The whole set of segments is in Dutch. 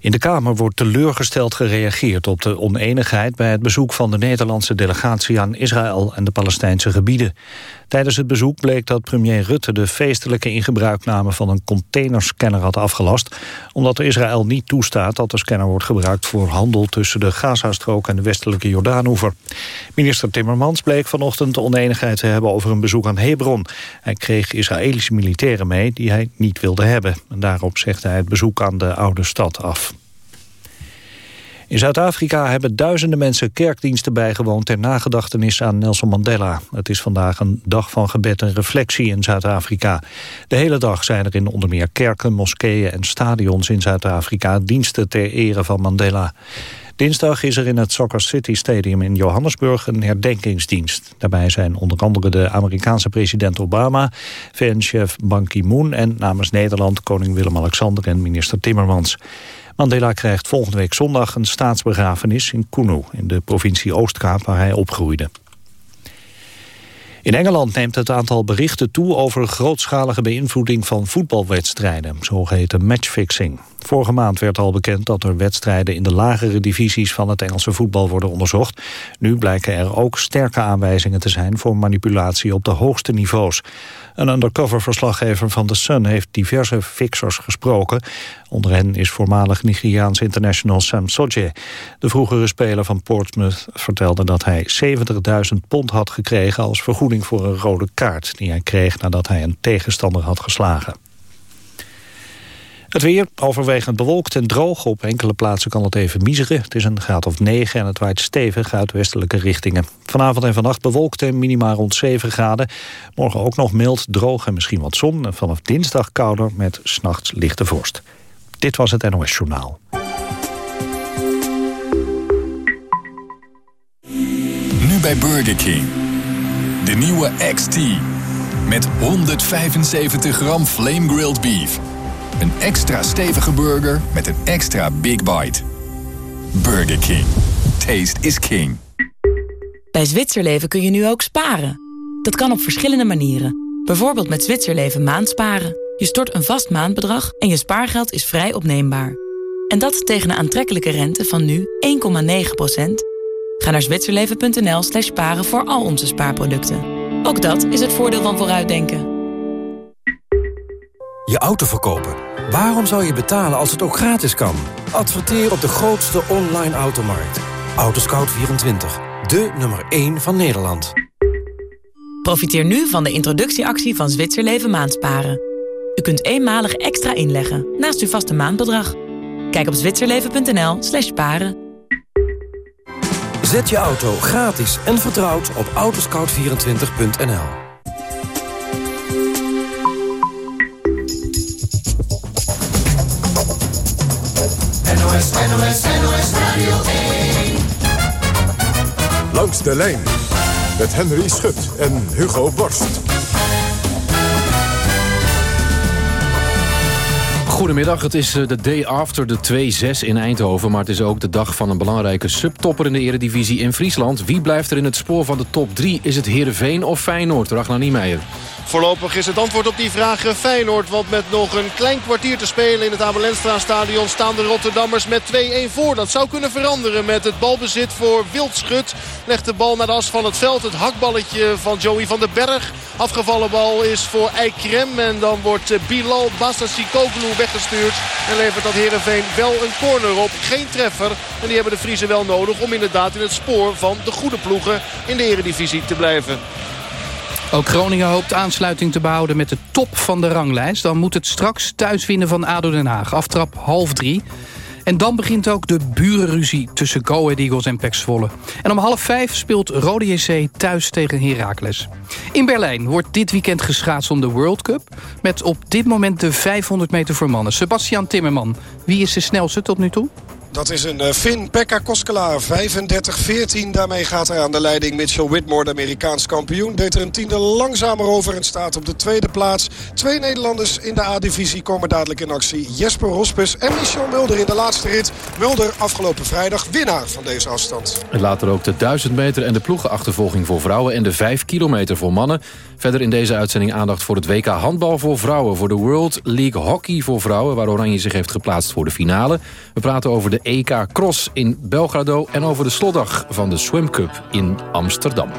In de Kamer wordt teleurgesteld gereageerd op de oneenigheid... bij het bezoek van de Nederlandse delegatie aan Israël en de Palestijnse gebieden. Tijdens het bezoek bleek dat premier Rutte de feestelijke ingebruikname van een containerscanner had afgelast... omdat Israël niet toestaat dat de scanner wordt gebruikt voor handel... tussen de Gazastrook en de westelijke Jordaanoever. Minister Timmermans bleek vanochtend de oneenigheid te hebben over een bezoek aan Hebron. Hij kreeg Israëlische militairen mee die hij niet wilde hebben. En daarop zegt hij het bezoek aan de oude stad af. In Zuid-Afrika hebben duizenden mensen kerkdiensten bijgewoond... ter nagedachtenis aan Nelson Mandela. Het is vandaag een dag van gebed en reflectie in Zuid-Afrika. De hele dag zijn er in onder meer kerken, moskeeën en stadions in Zuid-Afrika... diensten ter ere van Mandela. Dinsdag is er in het Soccer City Stadium in Johannesburg een herdenkingsdienst. Daarbij zijn onder andere de Amerikaanse president Obama, VN-chef Ban Ki-moon en namens Nederland koning Willem-Alexander en minister Timmermans. Mandela krijgt volgende week zondag een staatsbegrafenis in Kunu... in de provincie Oostkaap waar hij opgroeide. In Engeland neemt het aantal berichten toe over grootschalige beïnvloeding van voetbalwedstrijden, zogeheten matchfixing. Vorige maand werd al bekend dat er wedstrijden in de lagere divisies van het Engelse voetbal worden onderzocht. Nu blijken er ook sterke aanwijzingen te zijn voor manipulatie op de hoogste niveaus. Een undercover-verslaggever van The Sun heeft diverse fixers gesproken. Onder hen is voormalig Nigeriaans international Sam Sodje. De vroegere speler van Portsmouth vertelde dat hij 70.000 pond had gekregen... als vergoeding voor een rode kaart die hij kreeg nadat hij een tegenstander had geslagen. Het weer overwegend bewolkt en droog. Op enkele plaatsen kan het even miezeren. Het is een graad of 9 en het waait stevig uit westelijke richtingen. Vanavond en vannacht bewolkt en minimaal rond 7 graden. Morgen ook nog mild, droog en misschien wat zon. En vanaf dinsdag kouder met s'nachts lichte vorst. Dit was het NOS Journaal. Nu bij Burger King. De nieuwe XT. Met 175 gram flame grilled beef een extra stevige burger met een extra big bite. Burger King. Taste is king. Bij Zwitserleven kun je nu ook sparen. Dat kan op verschillende manieren. Bijvoorbeeld met Zwitserleven maandsparen. Je stort een vast maandbedrag en je spaargeld is vrij opneembaar. En dat tegen een aantrekkelijke rente van nu 1,9%. Ga naar zwitserleven.nl slash sparen voor al onze spaarproducten. Ook dat is het voordeel van vooruitdenken. Je auto verkopen Waarom zou je betalen als het ook gratis kan? Adverteer op de grootste online automarkt. Autoscout24, de nummer 1 van Nederland. Profiteer nu van de introductieactie van Zwitserleven Maandsparen. U kunt eenmalig extra inleggen naast uw vaste maandbedrag. Kijk op zwitserleven.nl slash sparen. Zet je auto gratis en vertrouwd op autoscout24.nl. NOS, NOS, NOS Radio 1. Langs de lijn met Henry Schut en Hugo Borst. Goedemiddag, het is eh, de day after de 2-6 in Eindhoven... maar het is ook de dag van een belangrijke subtopper in de eredivisie in Friesland. Wie blijft er in het spoor van de top 3? Is het Heerenveen of Feyenoord? Ragnar Niemeyer. Voorlopig is het antwoord op die vraag Feyenoord. Want met nog een klein kwartier te spelen in het Abelenstra stadion staan de Rotterdammers met 2-1 voor. Dat zou kunnen veranderen met het balbezit voor Wildschut. Legt de bal naar de as van het veld. Het hakballetje van Joey van den Berg. Afgevallen bal is voor Eikrem. En dan wordt Bilal Bassasikoglu En levert dat Herenveen wel een corner op. Geen treffer. En die hebben de Friese wel nodig om inderdaad in het spoor van de goede ploegen in de eredivisie te blijven. Ook Groningen hoopt aansluiting te behouden met de top van de ranglijst. Dan moet het straks thuis winnen van ADO Den Haag. Aftrap half drie. En dan begint ook de burenruzie tussen Go Ahead Eagles en Pek Zwolle. En om half vijf speelt Rode JC thuis tegen Heracles. In Berlijn wordt dit weekend geschaatst om de World Cup... met op dit moment de 500 meter voor mannen. Sebastian Timmerman, wie is de snelste tot nu toe? Dat is een uh, Finn Pekka Koskela, 35-14. Daarmee gaat hij aan de leiding. Mitchell Whitmore, de Amerikaans kampioen. Deed er een tiende langzamer over en staat op de tweede plaats. Twee Nederlanders in de A-divisie komen dadelijk in actie. Jesper Hospes en Michel Mulder in de laatste rit. Mulder afgelopen vrijdag winnaar van deze afstand. En later ook de 1000 meter en de ploegenachtervolging voor vrouwen... en de 5 kilometer voor mannen. Verder in deze uitzending aandacht voor het WK handbal voor vrouwen... voor de World League Hockey voor vrouwen... waar Oranje zich heeft geplaatst voor de finale. We praten over de EK Cross in Belgrado... en over de slotdag van de Swim Cup in Amsterdam.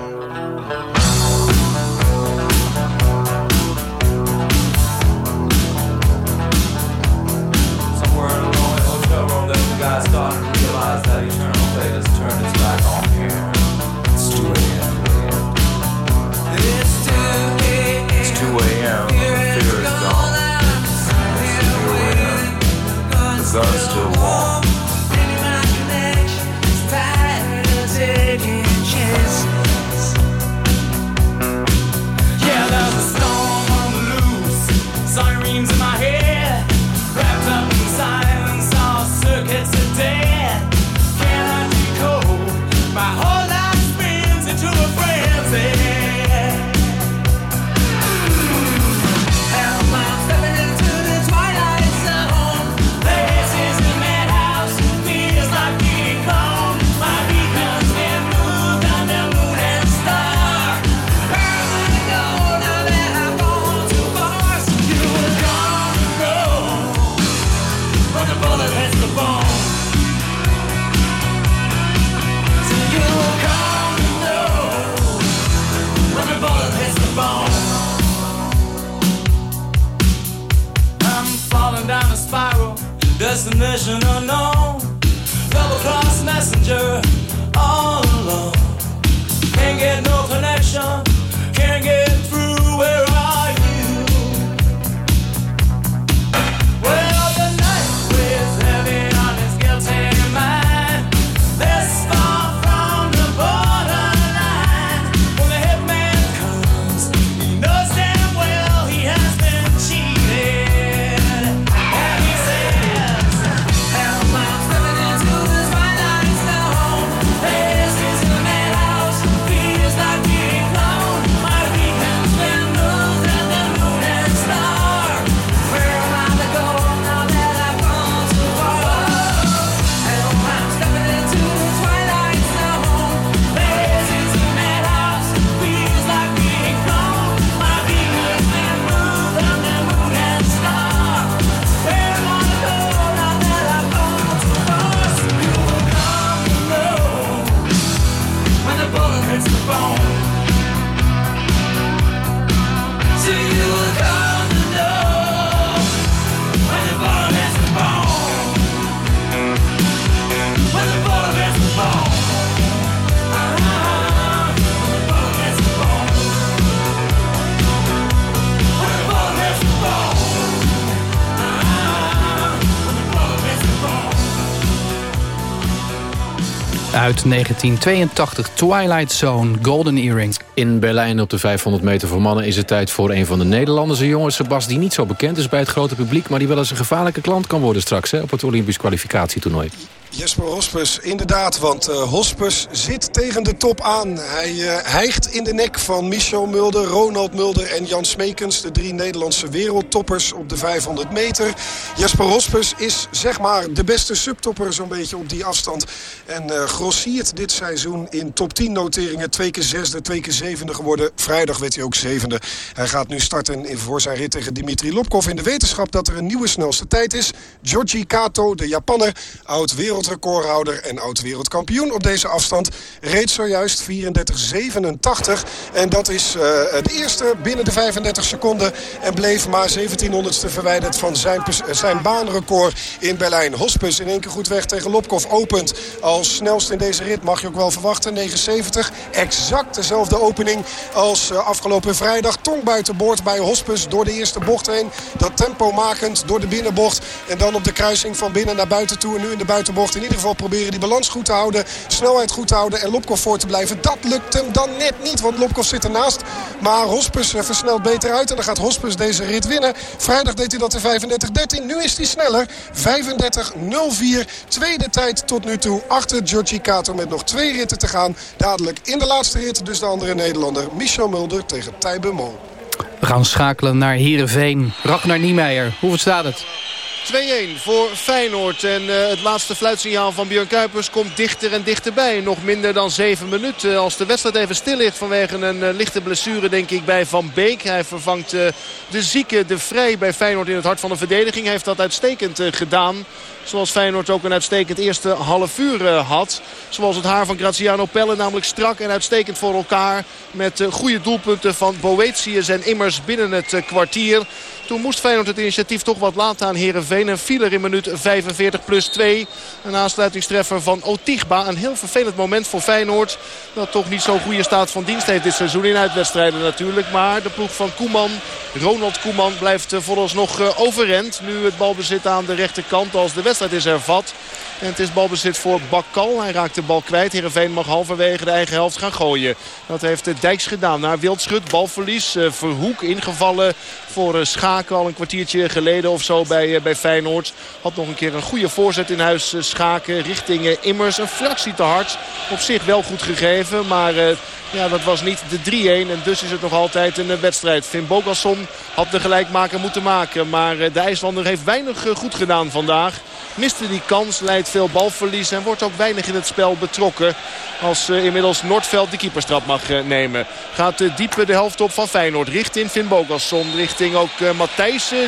Uit 1982, Twilight Zone, Golden Earring. In Berlijn op de 500 meter voor mannen is het tijd voor een van de Nederlanders. Een jongen, Sebas, die niet zo bekend is bij het grote publiek... maar die wel eens een gevaarlijke klant kan worden straks hè, op het Olympisch kwalificatietoernooi. Jesper Hospes, inderdaad, want eh Hospes zit tegen de top aan. Hij eh, hijgt in de nek van Michel Mulder, Ronald Mulder en Jan Smekens... de drie Nederlandse wereldtoppers op de 500 meter. Jesper Hospes is zeg maar de beste subtopper zo'n beetje op die afstand. En eh grossiert dit seizoen in top 10 noteringen. Twee keer zesde, twee keer zevende geworden. Vrijdag werd hij ook zevende. Hij gaat nu starten voor zijn rit tegen Dimitri Lopkov... in de wetenschap dat er een nieuwe snelste tijd is. Georgi Kato, de Japanner, oud wereldrecordhouder en oud wereldkampioen op deze afstand... reed zojuist 34,87. En dat is eh, de eerste binnen de 35 seconden... en bleef maar 1700ste verwijderd van zijn, eh, zijn baanrecord in Berlijn. Hospes in één keer goed weg tegen Lopkov opent als snelst in deze rit. Mag je ook wel verwachten, 79. Exact dezelfde opening als eh, afgelopen vrijdag. Tong buiten boord bij Hospes door de eerste bocht heen. Dat tempo makend door de binnenbocht. En dan op de kruising van binnen naar buiten toe. En nu in de buitenbocht in ieder geval proberen die balans goed te houden. Snelheid goed te houden en Lopkov voor te blijven. Dat lukt hem dan net niet, want Lopkov zit ernaast. Maar Hospes eh, versnelt beter uit en dan gaat Hospes deze rit winnen. Vrijdag deed hij dat in 35-13. Nu is hij sneller. 35-04. Tweede tijd tot nu toe achter Giorgi Kato met nog twee ritten te gaan. Dadelijk in de laatste rit dus de andere Nederlander Michel Mulder tegen Tijbe Mol. We gaan schakelen naar Heerenveen. Ragnar Niemeyer, hoe staat het? 2-1 voor Feyenoord. En uh, het laatste fluitsignaal van Björn Kuipers komt dichter en dichterbij. Nog minder dan 7 minuten. Als de wedstrijd even stil ligt vanwege een uh, lichte blessure denk ik bij Van Beek. Hij vervangt uh, de zieke, de vrij bij Feyenoord in het hart van de verdediging. Hij heeft dat uitstekend gedaan. Zoals Feyenoord ook een uitstekend eerste half uur had. Zoals het haar van Graziano Pelle namelijk strak en uitstekend voor elkaar. Met goede doelpunten van Boetius en Immers binnen het kwartier. Toen moest Feyenoord het initiatief toch wat laten aan Herenveen. En viel er in minuut 45 plus 2. Een aansluitingstreffer van Otigba. Een heel vervelend moment voor Feyenoord. Dat toch niet zo'n goede staat van dienst heeft dit seizoen in uitwedstrijden natuurlijk. Maar de ploeg van Koeman, Ronald Koeman, blijft vooralsnog overrend. Nu het balbezit aan de rechterkant als de wedstrijd is hervat. En het is balbezit voor Bakkal. Hij raakt de bal kwijt. Heerenveen mag halverwege de eigen helft gaan gooien. Dat heeft Dijks gedaan. Naar Wildschut, balverlies. Verhoek ingevallen voor Al een kwartiertje geleden of zo bij, bij Feyenoord. Had nog een keer een goede voorzet in huis Schaken richting Immers. Een fractie te hard. Op zich wel goed gegeven, maar... Ja, dat was niet de 3-1 en dus is het nog altijd een wedstrijd. Finn Bogasson had de gelijkmaker moeten maken. Maar de IJslander heeft weinig goed gedaan vandaag. Miste die kans, leidt veel balverlies en wordt ook weinig in het spel betrokken. Als uh, inmiddels Noordveld de keeperstrap mag uh, nemen. Gaat uh, diep de helft op van Feyenoord. Richting Finn Bogasson. Richting ook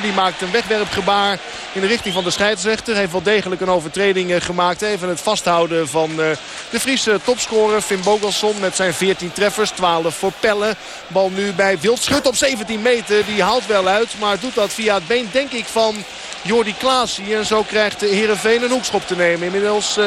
Die maakt een wegwerpgebaar in de richting van de scheidsrechter. Heeft wel degelijk een overtreding gemaakt. Even het vasthouden van de Friese topscorer Finn Bogasson. Met zijn 14 treffers. 12 voor Pelle. Bal nu bij Wildschut op 17 meter. Die haalt wel uit. Maar doet dat via het been denk ik van Jordi Klaas hier. En zo krijgt Heerenveen een hoekschop te nemen. Inmiddels uh,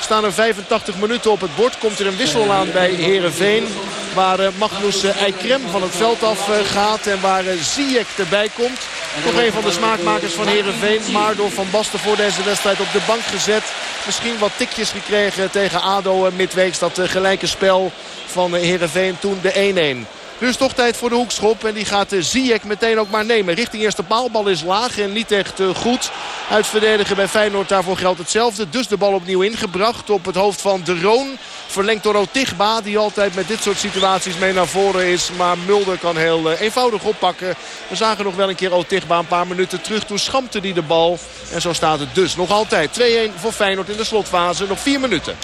staan er 85 minuten op het bord. Komt er een wissel aan bij Heerenveen. Waar uh, Magnus uh, Eikrem van het veld af gaat. En waar Ziyech erbij komt. Nog een van de smaakmakers van Heerenveen. Maar door Van Basten voor deze wedstrijd op de bank gezet. Misschien wat tikjes gekregen tegen ADO midweeks. Dat gelijke spel van Heerenveen toen de 1-1. Dus toch tijd voor de hoekschop. En die gaat Ziyech meteen ook maar nemen. Richting eerste paalbal is laag en niet echt goed. Uitverdedigen bij Feyenoord, daarvoor geldt hetzelfde. Dus de bal opnieuw ingebracht op het hoofd van De Roon. Verlengd door Otigba, die altijd met dit soort situaties mee naar voren is. Maar Mulder kan heel eenvoudig oppakken. We zagen nog wel een keer Otigba een paar minuten terug. Toen schampte hij de bal. En zo staat het dus nog altijd. 2-1 voor Feyenoord in de slotfase. Nog vier minuten.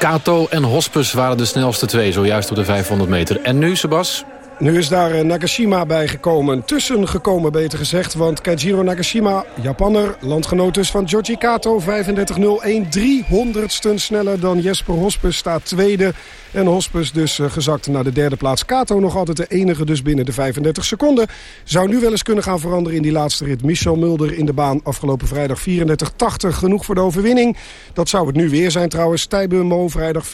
Kato en Hospes waren de snelste twee, zojuist op de 500 meter. En nu, Sebas? Nu is daar Nagashima bijgekomen. Tussen gekomen, beter gezegd. Want Kaijiro Nagashima, Japanner, landgenoot dus van Giorgi Kato... 35-01, 300ste sneller dan Jesper Hospes, staat tweede. En Hospes dus uh, gezakt naar de derde plaats. Kato nog altijd de enige dus binnen de 35 seconden. Zou nu wel eens kunnen gaan veranderen in die laatste rit. Michel Mulder in de baan afgelopen vrijdag 34-80. Genoeg voor de overwinning. Dat zou het nu weer zijn trouwens. Tijbe vrijdag 34-89.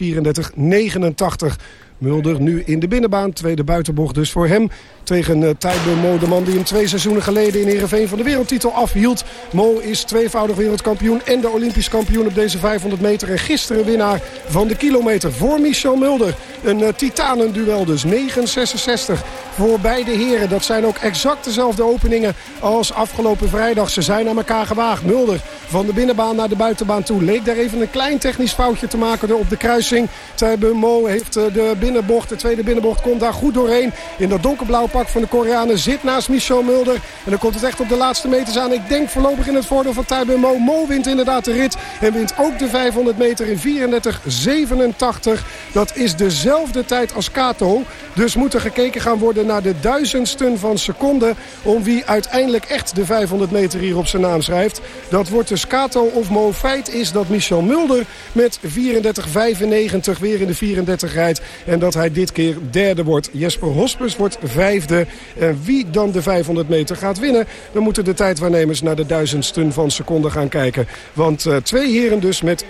Mulder nu in de binnenbaan. Tweede buitenbocht dus voor hem. Tegen uh, Tijbe Mo, de man die hem twee seizoenen geleden in Heerenveen van de wereldtitel afhield. Mo is tweevoudig wereldkampioen en de Olympisch kampioen op deze 500 meter. En gisteren winnaar van de kilometer voor Michel Mulder. Een uh, titanenduel dus. 9,66 voor beide heren. Dat zijn ook exact dezelfde openingen als afgelopen vrijdag. Ze zijn aan elkaar gewaagd. Mulder van de binnenbaan naar de buitenbaan toe. Leek daar even een klein technisch foutje te maken op de kruising. Mo heeft uh, de binnenbocht, de tweede binnenbocht, komt daar goed doorheen. In dat donkerblauw pak van de Koreanen zit naast Michel Mulder. En dan komt het echt op de laatste meters aan. Ik denk voorlopig in het voordeel van Tijbe Mo. Mo wint inderdaad de rit en wint ook de 500 meter in 34-87. Dat is dezelfde tijd als Kato. Dus moet er gekeken gaan worden naar de duizendsten van seconde... om wie uiteindelijk echt de 500 meter hier op zijn naam schrijft. Dat wordt dus Kato of Mo. Feit is dat Michel Mulder met 34-95 weer in de 34 rijdt. En dat hij dit keer derde wordt. Jesper Hospes wordt vijfde. En wie dan de 500 meter gaat winnen... dan moeten de tijdwaarnemers naar de duizendsten van seconde gaan kijken. Want uh, twee heren dus met 34-87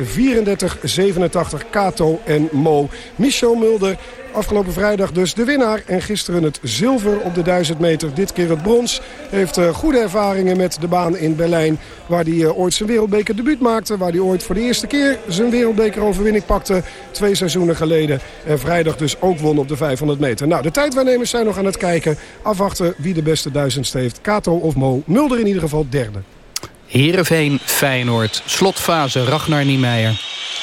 Kato en Mo. Michel Mulder Afgelopen vrijdag dus de winnaar. En gisteren het zilver op de 1000 meter. Dit keer het brons. Heeft eh, goede ervaringen met de baan in Berlijn. Waar hij eh, ooit zijn wereldbeker debuut maakte. Waar hij ooit voor de eerste keer zijn wereldbekeroverwinning pakte. Twee seizoenen geleden. En vrijdag dus ook won op de 500 meter. Nou, de tijdwaarnemers zijn nog aan het kijken. Afwachten wie de beste duizendste heeft. Kato of Mo. Mulder in ieder geval derde. Heerenveen, Feyenoord. Slotfase, Ragnar Niemeyer.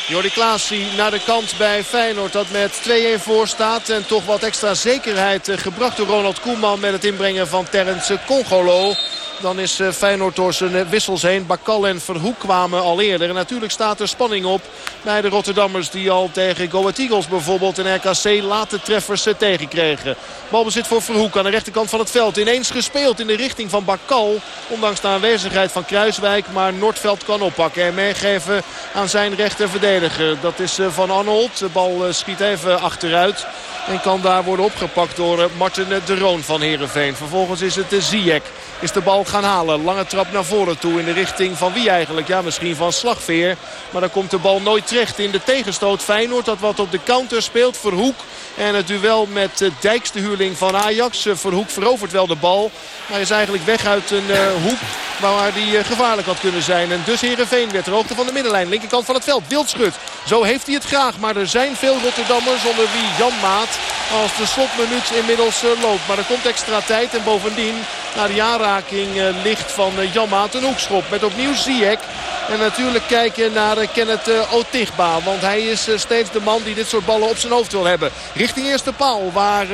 Jordi Klaasie naar de kant bij Feyenoord dat met 2-1 voor staat. En toch wat extra zekerheid eh, gebracht door Ronald Koeman met het inbrengen van Terence Congolo. Dan is eh, Feyenoord door zijn eh, wissels heen. Bakal en Verhoek kwamen al eerder. En natuurlijk staat er spanning op bij de Rotterdammers... die al tegen Go Eagles bijvoorbeeld en RKC late treffers eh, tegenkregen. Balbezit voor Verhoek aan de rechterkant van het veld. Ineens gespeeld in de richting van Bakal. Ondanks de aanwezigheid van Kruiswijk. Maar Noordveld kan oppakken en meegeven aan zijn rechter verdediger. Dat is Van Arnold. De bal schiet even achteruit. En kan daar worden opgepakt door Martin de Roon van Heerenveen. Vervolgens is het de Ziyech. Is de bal gaan halen. Lange trap naar voren toe in de richting van wie eigenlijk? Ja, misschien van Slagveer. Maar dan komt de bal nooit terecht in de tegenstoot. Feyenoord dat wat op de counter speelt. Verhoek. En het duel met eh, Dijks, de huurling van Ajax. Eh, Verhoek verovert wel de bal. Maar is eigenlijk weg uit een uh, hoek waar die gevaarlijk had kunnen zijn. En dus Heerenveen werd ter hoogte van de middenlijn. Linkerkant van het veld. Wildschut. Zo heeft hij het graag. Maar er zijn veel Rotterdammers onder wie Jan Maat. Als de slotminuut inmiddels loopt. Maar er komt extra tijd. En bovendien naar die aanraking ligt van Jan Maat een hoekschop. Met opnieuw Ziyech. En natuurlijk kijken naar Kenneth Otigba. Want hij is steeds de man die dit soort ballen op zijn hoofd wil hebben. Richting eerste paal waar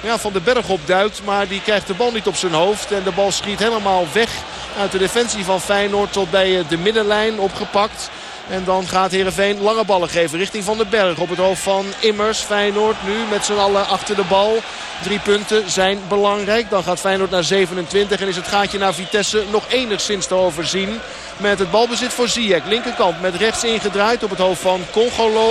ja, Van den Berg opduikt. Maar die krijgt de bal niet op zijn hoofd. En de bal schiet helemaal weg uit de defensie van Feyenoord tot bij de middenlijn opgepakt. En dan gaat Heerenveen lange ballen geven richting Van den Berg. Op het hoofd van Immers. Feyenoord nu met z'n allen achter de bal. Drie punten zijn belangrijk. Dan gaat Feyenoord naar 27 en is het gaatje naar Vitesse nog enigszins te overzien. Met het balbezit voor Ziyech. Linkerkant met rechts ingedraaid op het hoofd van Congolo.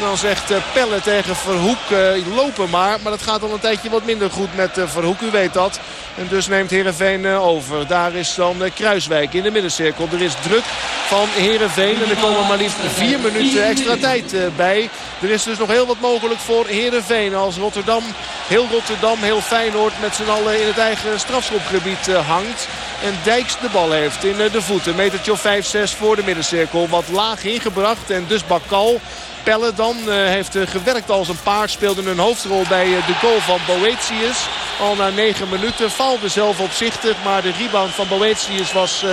Dan zegt eh, Pelle tegen Verhoek uh, lopen maar. Maar dat gaat al een tijdje wat minder goed met uh, Verhoek. U weet dat. En dus neemt Heerenveen over. Daar is dan Kruiswijk in de middencirkel. Er is druk van Heerenveen. En er komen maar liefst vier minuten extra tijd bij. Er is dus nog heel wat mogelijk voor Heerenveen. Als Rotterdam, heel Rotterdam, heel Feyenoord met z'n allen in het eigen strafschopgebied hangt. En Dijks de bal heeft in de voeten. Metertje of 5-6 voor de middencirkel. Wat laag ingebracht. En dus Bakal Pelle dan heeft gewerkt als een paard. Speelde een hoofdrol bij de goal van Boetius. Al na 9 minuten. Faalde zelf opzichtig. Maar de rebound van Boetius was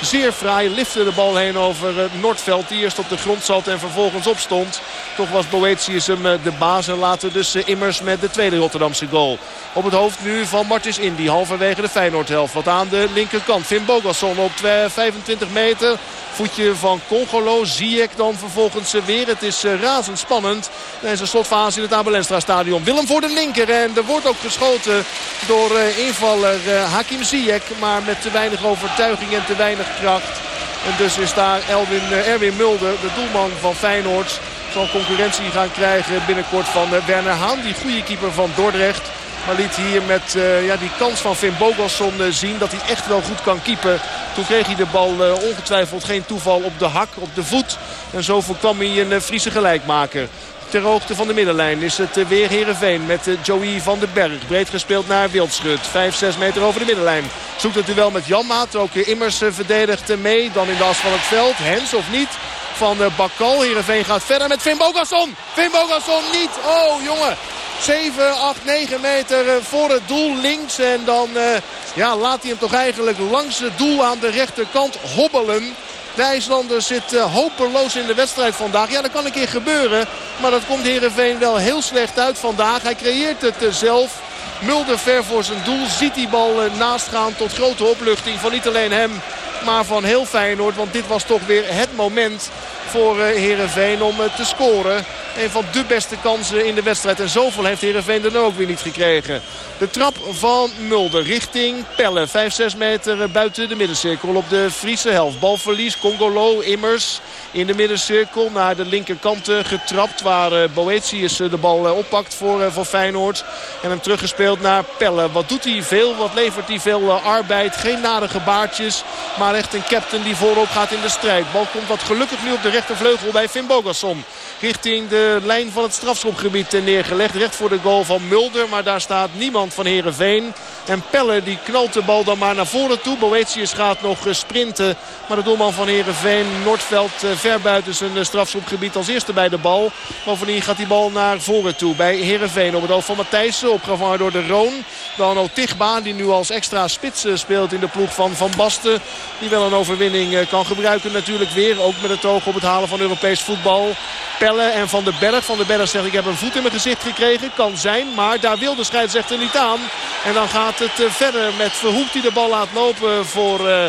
zeer fraai. Lifte de bal heen over Noordveld. Die eerst op de grond zat en vervolgens opstond. Toch was Boetius hem de baas. En later dus Immers met de tweede Rotterdamse goal. Op het hoofd nu van Martis Indy. Halverwege de Feyenoordhelft. Wat aan de linkerkant. Finn Bogasson op 25 meter. Voetje van Congolo. Ziyech dan vervolgens weer. Het is razendspannend. Deze slotfase in het Abelenstra stadion. Willem voor de linker. En er wordt ook geschoten door invaller Hakim Ziyech. Maar met te weinig overtuiging en te weinig kracht. En dus is daar Elwin, Erwin Mulder, de doelman van Feyenoord. Zal concurrentie gaan krijgen binnenkort van Werner Haan. Die goede keeper van Dordrecht. Maar liet hier met uh, ja, die kans van Finn Bogasson uh, zien dat hij echt wel goed kan keepen. Toen kreeg hij de bal ongetwijfeld geen toeval op de hak, op de voet. En zo voorkwam hij een Friese gelijkmaker. Ter hoogte van de middenlijn is het weer Heerenveen met Joey van den Berg. Breed gespeeld naar Wildschut. 5-6 meter over de middenlijn. Zoekt het duel met Janmaat. Ook Immers verdedigt mee. Dan in de as van het veld. Hens of niet? Van Bakal. Heerenveen gaat verder met Finn Bogasson. Finn Bogasson niet. Oh jongen. 7, 8, 9 meter voor het doel links. En dan ja, laat hij hem toch eigenlijk langs het doel aan de rechterkant hobbelen. De zit uh, hopeloos in de wedstrijd vandaag. Ja, dat kan een keer gebeuren. Maar dat komt Heerenveen wel heel slecht uit vandaag. Hij creëert het uh, zelf. Mulder ver voor zijn doel. Ziet die bal naast gaan tot grote opluchting van niet alleen hem. Maar van heel Feyenoord. Want dit was toch weer het moment voor Heerenveen om te scoren. Een van de beste kansen in de wedstrijd. En zoveel heeft Heerenveen er ook weer niet gekregen. De trap van Mulder richting Pelle. 5-6 meter buiten de middencirkel op de Friese helft. Balverlies, Congolo, Immers in de middencirkel. Naar de linkerkant getrapt waar Boetius de bal oppakt voor, voor Feyenoord. En hem teruggespeeld naar Pelle. Wat doet hij veel? Wat levert hij veel arbeid? Geen nare gebaartjes. Maar echt een captain die voorop gaat in de strijd. Bal komt wat gelukkig nu op de rechtervleugel bij Finn Bogasson. Richting de de lijn van het strafschopgebied neergelegd. Recht voor de goal van Mulder. Maar daar staat niemand van Herenveen. En Pelle die knalt de bal dan maar naar voren toe. Boetius gaat nog eh, sprinten. Maar de doelman van Herenveen, Noordveld, eh, ver buiten zijn eh, strafschopgebied als eerste bij de bal. Bovendien gaat die bal naar voren toe bij Herenveen. Op het hoofd van Matthijssen, opgevangen door de Roon. Dan Tigba, die nu als extra spits speelt in de ploeg van Van Basten. Die wel een overwinning kan gebruiken natuurlijk weer. Ook met het oog op het halen van Europees voetbal. Pelle en Van den Berg. Van den Berg zegt ik heb een voet in mijn gezicht gekregen. Kan zijn, maar daar wil de scheidsrechter niet aan. En dan gaat het eh, verder met Verhoek die de bal laat lopen voor... eh,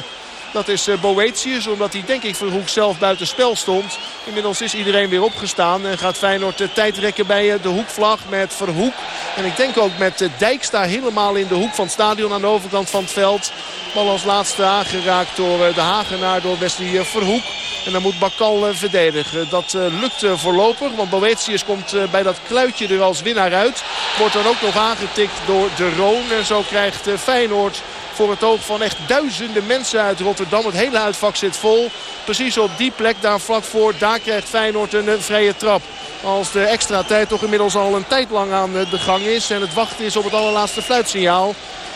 dat is eh, Boetius, omdat hij denk ik Verhoek zelf buiten spel stond. Inmiddels is iedereen weer opgestaan en gaat Feyenoord de tijd rekken bij eh, de hoekvlag met Verhoek. En ik denk ook met eh, Dijkstra helemaal in de hoek van het stadion aan de overkant van het veld. Bal als laatste aangeraakt door eh, de Hagenaar, door Wesley Verhoek. En dan moet Bakal verdedigen. Dat lukt voorlopig, want Boetius komt bij dat kluitje er als winnaar uit. Wordt dan ook nog aangetikt door de Roon. En zo krijgt Feyenoord voor het oog van echt duizenden mensen uit Rotterdam. Het hele uitvak zit vol. Precies op die plek, daar vlak voor, daar krijgt Feyenoord een, een vrije trap. Als de extra tijd toch inmiddels al een tijd lang aan eh, de gang is. En het wachten is op het allerlaatste fluitsignaal.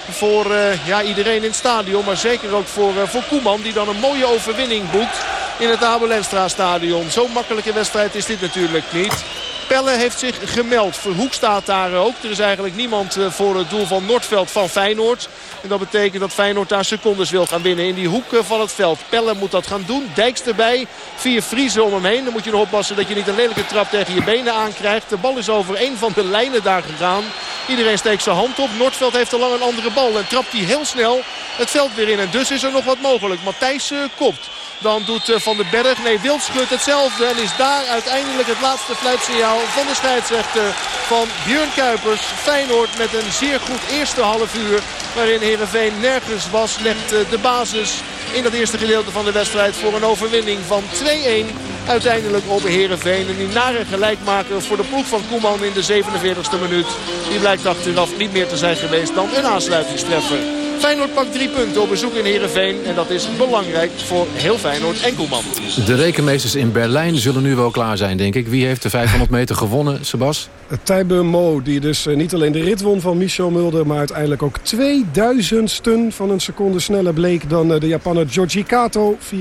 Voor eh, ja, iedereen in het stadion. Maar zeker ook voor, eh, voor Koeman. Die dan een mooie overwinning boekt in het Abel Enstra stadion. Zo'n makkelijke wedstrijd is dit natuurlijk niet. Pelle heeft zich gemeld. Verhoek staat daar ook. Er is eigenlijk niemand eh, voor het doel van Noordveld van Feyenoord. En dat betekent dat Feyenoord daar secondes wil gaan winnen in die hoek eh, van het veld. Pelle moet dat gaan doen. Dijks erbij. Vier Vriezen om hem heen. Dan moet je nog oppassen dat je niet een lelijke trap tegen je benen aankrijgt. De bal is over een van de lijnen daar gegaan. Iedereen steekt zijn hand op. Noordveld heeft al lang een andere bal. En trapt die heel snel het veld weer in. En dus is er nog wat mogelijk. Matthijs eh, kopt. Dan doet eh, Van den Berg, nee Wildschut hetzelfde. En is daar uiteindelijk het laatste fluitsignaal van de scheidsrechter van Björn Kuipers. Feyenoord met een zeer goed eerste half uur. Waarin Heerenveen nergens was, legt eh, de basis in dat eerste gedeelte van de wedstrijd voor een overwinning van 2-1. Uiteindelijk op Heerenveen. En die nare gelijkmaker voor de ploeg van Koeman in de 47e minuut. Die blijkt achteraf niet meer te zijn geweest dan een aansluitingstreffer. Feyenoord pakt drie punten op bezoek in Heerenveen. En dat is belangrijk voor heel Feyenoord en Koeman. De rekenmeesters in Berlijn zullen nu wel klaar zijn, denk ik. Wie heeft de 500 meter gewonnen, Sebas? Tijbe Mo, die dus eh, niet alleen de rit won van Michel Mulder... maar uiteindelijk ook 2000ste van een seconde sneller bleek... dan eh, de Japaner Georgi Kato, 34,87.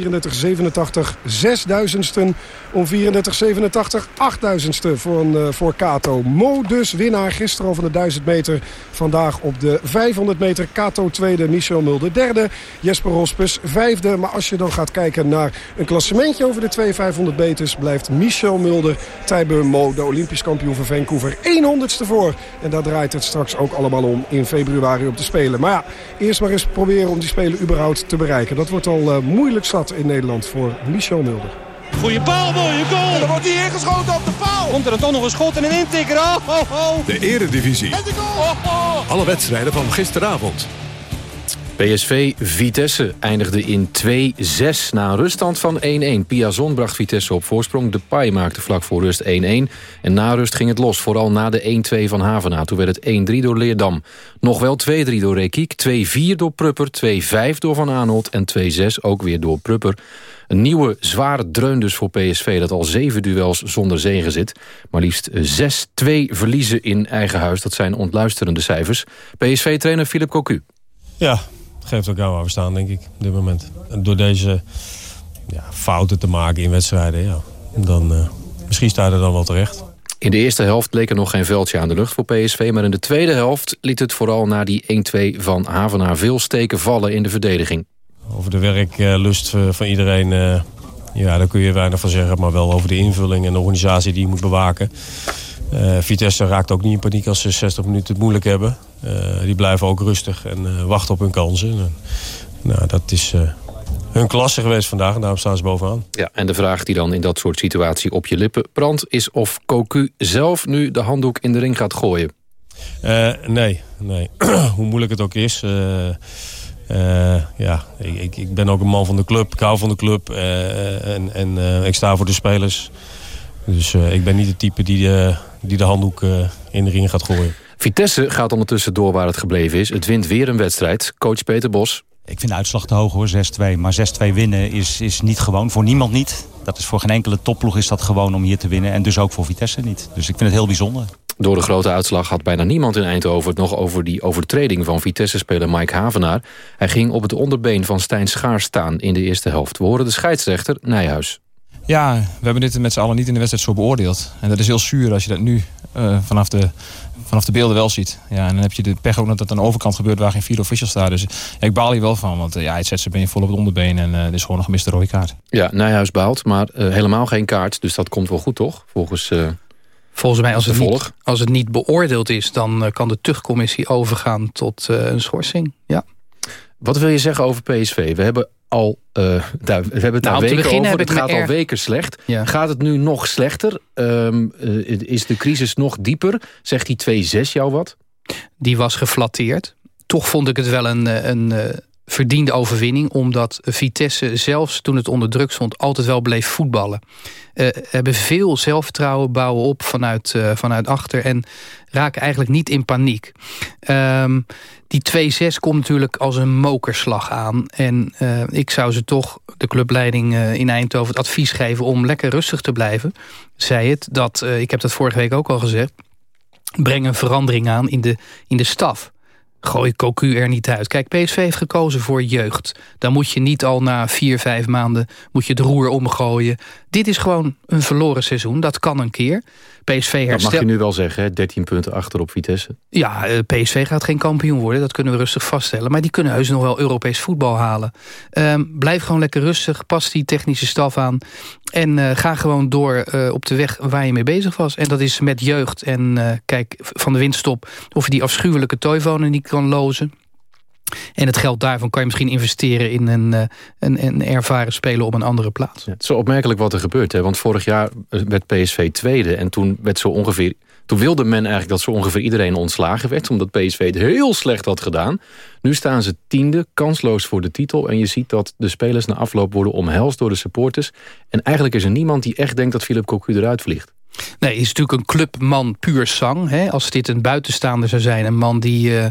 6000ste om 34,87. 8000ste voor, een, eh, voor Kato. Mo dus winnaar gisteren over de 1000 meter. Vandaag op de 500 meter. Kato tweede, Michel Mulder derde. Jesper Rospes vijfde. Maar als je dan gaat kijken naar een klassementje over de 2500 meters... blijft Michel Mulder, Tijbe Mo, de Olympisch kampioen van Vancouver... 100ste voor. En daar draait het straks ook allemaal om in februari op de Spelen. Maar ja, eerst maar eens proberen om die Spelen überhaupt te bereiken. Dat wordt al eh, moeilijk zat in Nederland voor Michel Mulder. Goeie paal, mooie goal. En dan wordt hij ingeschoten op de paal. Komt er dan toch nog een schot en een intikker. Oh, oh, oh. De Eredivisie. En de goal. Oh, oh. Alle wedstrijden van gisteravond. PSV Vitesse eindigde in 2-6 na een ruststand van 1-1. Piazon bracht Vitesse op voorsprong. De Pai maakte vlak voor rust 1-1. En na rust ging het los, vooral na de 1-2 van Havena. Toen werd het 1-3 door Leerdam. Nog wel 2-3 door Rekiek, 2-4 door Prupper, 2-5 door Van Aanholt... en 2-6 ook weer door Prupper. Een nieuwe zware dreun dus voor PSV... dat al zeven duels zonder zegen zit. Maar liefst 6-2 verliezen in eigen huis. Dat zijn ontluisterende cijfers. PSV-trainer Philip Cocu. Ja, geeft ook jou overstaan, denk ik, op dit moment. En door deze ja, fouten te maken in wedstrijden, ja, dan uh, misschien sta je er dan wel terecht. In de eerste helft bleek er nog geen veldje aan de lucht voor PSV... maar in de tweede helft liet het vooral na die 1-2 van Havenaar... veel steken vallen in de verdediging. Over de werklust van iedereen, uh, ja, daar kun je weinig van zeggen... maar wel over de invulling en de organisatie die je moet bewaken. Uh, Vitesse raakt ook niet in paniek als ze 60 minuten het moeilijk hebben. Uh, die blijven ook rustig en uh, wachten op hun kansen. En, nou, dat is hun klasse geweest vandaag en daarom staan ze bovenaan. Ja, en de vraag die dan in dat soort situatie op je lippen brandt... is of Cocu zelf nu de handdoek in de ring gaat gooien. nee, nee. hoe moeilijk het ook is... ja, ik, ik, ben ook een man van de club. Ik hou van de club. en en ik sta voor de spelers. Dus ik ben niet de type die de, die de handdoek in de ring gaat gooien. Vitesse gaat ondertussen door waar het gebleven is. Het wint weer een wedstrijd. Coach Peter Bos. Ik vind de uitslag te hoog hoor, 6-2. Maar 6-2 winnen is, is niet gewoon, voor niemand niet. Dat is voor geen enkele topploeg is dat gewoon om hier te winnen. En dus ook voor Vitesse niet. Dus ik vind het heel bijzonder. Door de grote uitslag had bijna niemand in Eindhoven het nog over die overtreding van Vitesse-speler Mike Havenaar. Hij ging op het onderbeen van Stijn Schaar staan in de eerste helft. We horen de scheidsrechter Nijhuis. Ja, we hebben dit met z'n allen niet in de wedstrijd zo beoordeeld. En dat is heel zuur als je dat nu uh, vanaf, de, vanaf de beelden wel ziet. Ja, en dan heb je de pech ook dat het aan de overkant gebeurt waar geen vier official staat. Dus ja, ik baal hier wel van, want uh, ja, het zet zijn been vol op het onderbeen en uh, er is gewoon een gemiste rode kaart. Ja, Nijhuis baalt, maar helemaal geen kaart. Dus dat komt wel goed, toch? Volgens... Volgens mij, als het, niet, als het niet beoordeeld is... dan kan de tuchtcommissie overgaan tot een schorsing. Ja. Wat wil je zeggen over PSV? We hebben al, uh, daar, we hebben het nou, daar weken over. Het gaat al weken slecht. Ja. Gaat het nu nog slechter? Um, uh, is de crisis nog dieper? Zegt die 2-6 jou wat? Die was geflatteerd. Toch vond ik het wel een, een verdiende overwinning. Omdat Vitesse zelfs toen het onder druk stond... altijd wel bleef voetballen. Uh, hebben veel zelfvertrouwen, bouwen op vanuit, uh, vanuit achter... en raken eigenlijk niet in paniek. Um, die 2-6 komt natuurlijk als een mokerslag aan. En uh, ik zou ze toch, de clubleiding in Eindhoven... het advies geven om lekker rustig te blijven. Zij het, dat, ik heb dat vorige week ook al gezegd... breng een verandering aan in de, in de staf. Gooi Cocu er niet uit. Kijk, PSV heeft gekozen voor jeugd. Dan moet je niet al na vier, vijf maanden moet je het roer omgooien. Dit is gewoon een verloren seizoen. Dat kan een keer. PSV herstel... Dat mag je nu wel zeggen, hè? 13 punten achter op Vitesse. Ja, PSV gaat geen kampioen worden. Dat kunnen we rustig vaststellen. Maar die kunnen heus nog wel Europees voetbal halen. Um, blijf gewoon lekker rustig. Pas die technische staf aan. En uh, ga gewoon door uh, op de weg waar je mee bezig was. En dat is met jeugd. En uh, kijk, van de windstop of je die afschuwelijke toivonen niet kan lozen. En het geld daarvan kan je misschien investeren in een, een, een ervaren speler op een andere plaats. Het is zo opmerkelijk wat er gebeurt. Hè? Want vorig jaar werd PSV tweede en toen werd zo ongeveer... Toen wilde men eigenlijk dat zo ongeveer iedereen ontslagen werd... omdat PSV het heel slecht had gedaan. Nu staan ze tiende, kansloos voor de titel... en je ziet dat de spelers na afloop worden omhelst door de supporters. En eigenlijk is er niemand die echt denkt dat Philip Cocu eruit vliegt. Nee, is natuurlijk een clubman puur zang. Hè? Als dit een buitenstaander zou zijn, een man die uh,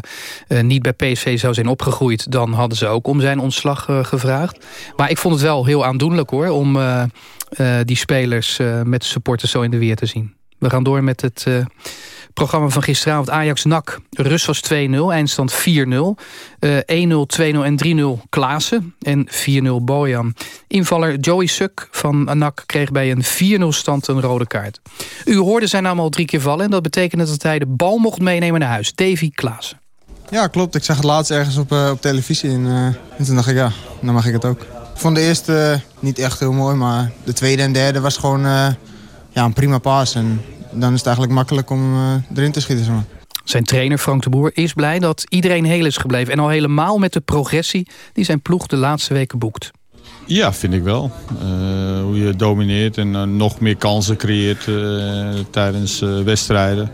uh, niet bij PSV zou zijn opgegroeid... dan hadden ze ook om zijn ontslag uh, gevraagd. Maar ik vond het wel heel aandoenlijk hoor... om die spelers met supporters zo in de weer te zien. We gaan door met het programma van gisteravond. Ajax-NAC. Rus was 2-0, eindstand 4-0. Uh, 1-0, 2-0 en 3-0 Klaassen. En 4-0 Bojan. Invaller Joey Suk van NAC kreeg bij een 4-0 stand een rode kaart. U hoorde zijn naam al drie keer vallen. En dat betekende dat hij de bal mocht meenemen naar huis. Davy Klaassen. Ja, klopt. Ik zag het laatst ergens op, uh, op televisie. En, uh, en toen dacht ik, ja, dan mag ik het ook. Ik vond de eerste uh, niet echt heel mooi. Maar de tweede en derde was gewoon ja, een prima paas. En dan is het eigenlijk makkelijk om uh, erin te schieten. Zeg maar. Zijn trainer Frank de Boer is blij dat iedereen heel is gebleven. En al helemaal met de progressie die zijn ploeg de laatste weken boekt. Ja, vind ik wel. Uh, hoe je domineert en uh, nog meer kansen creëert uh, tijdens wedstrijden.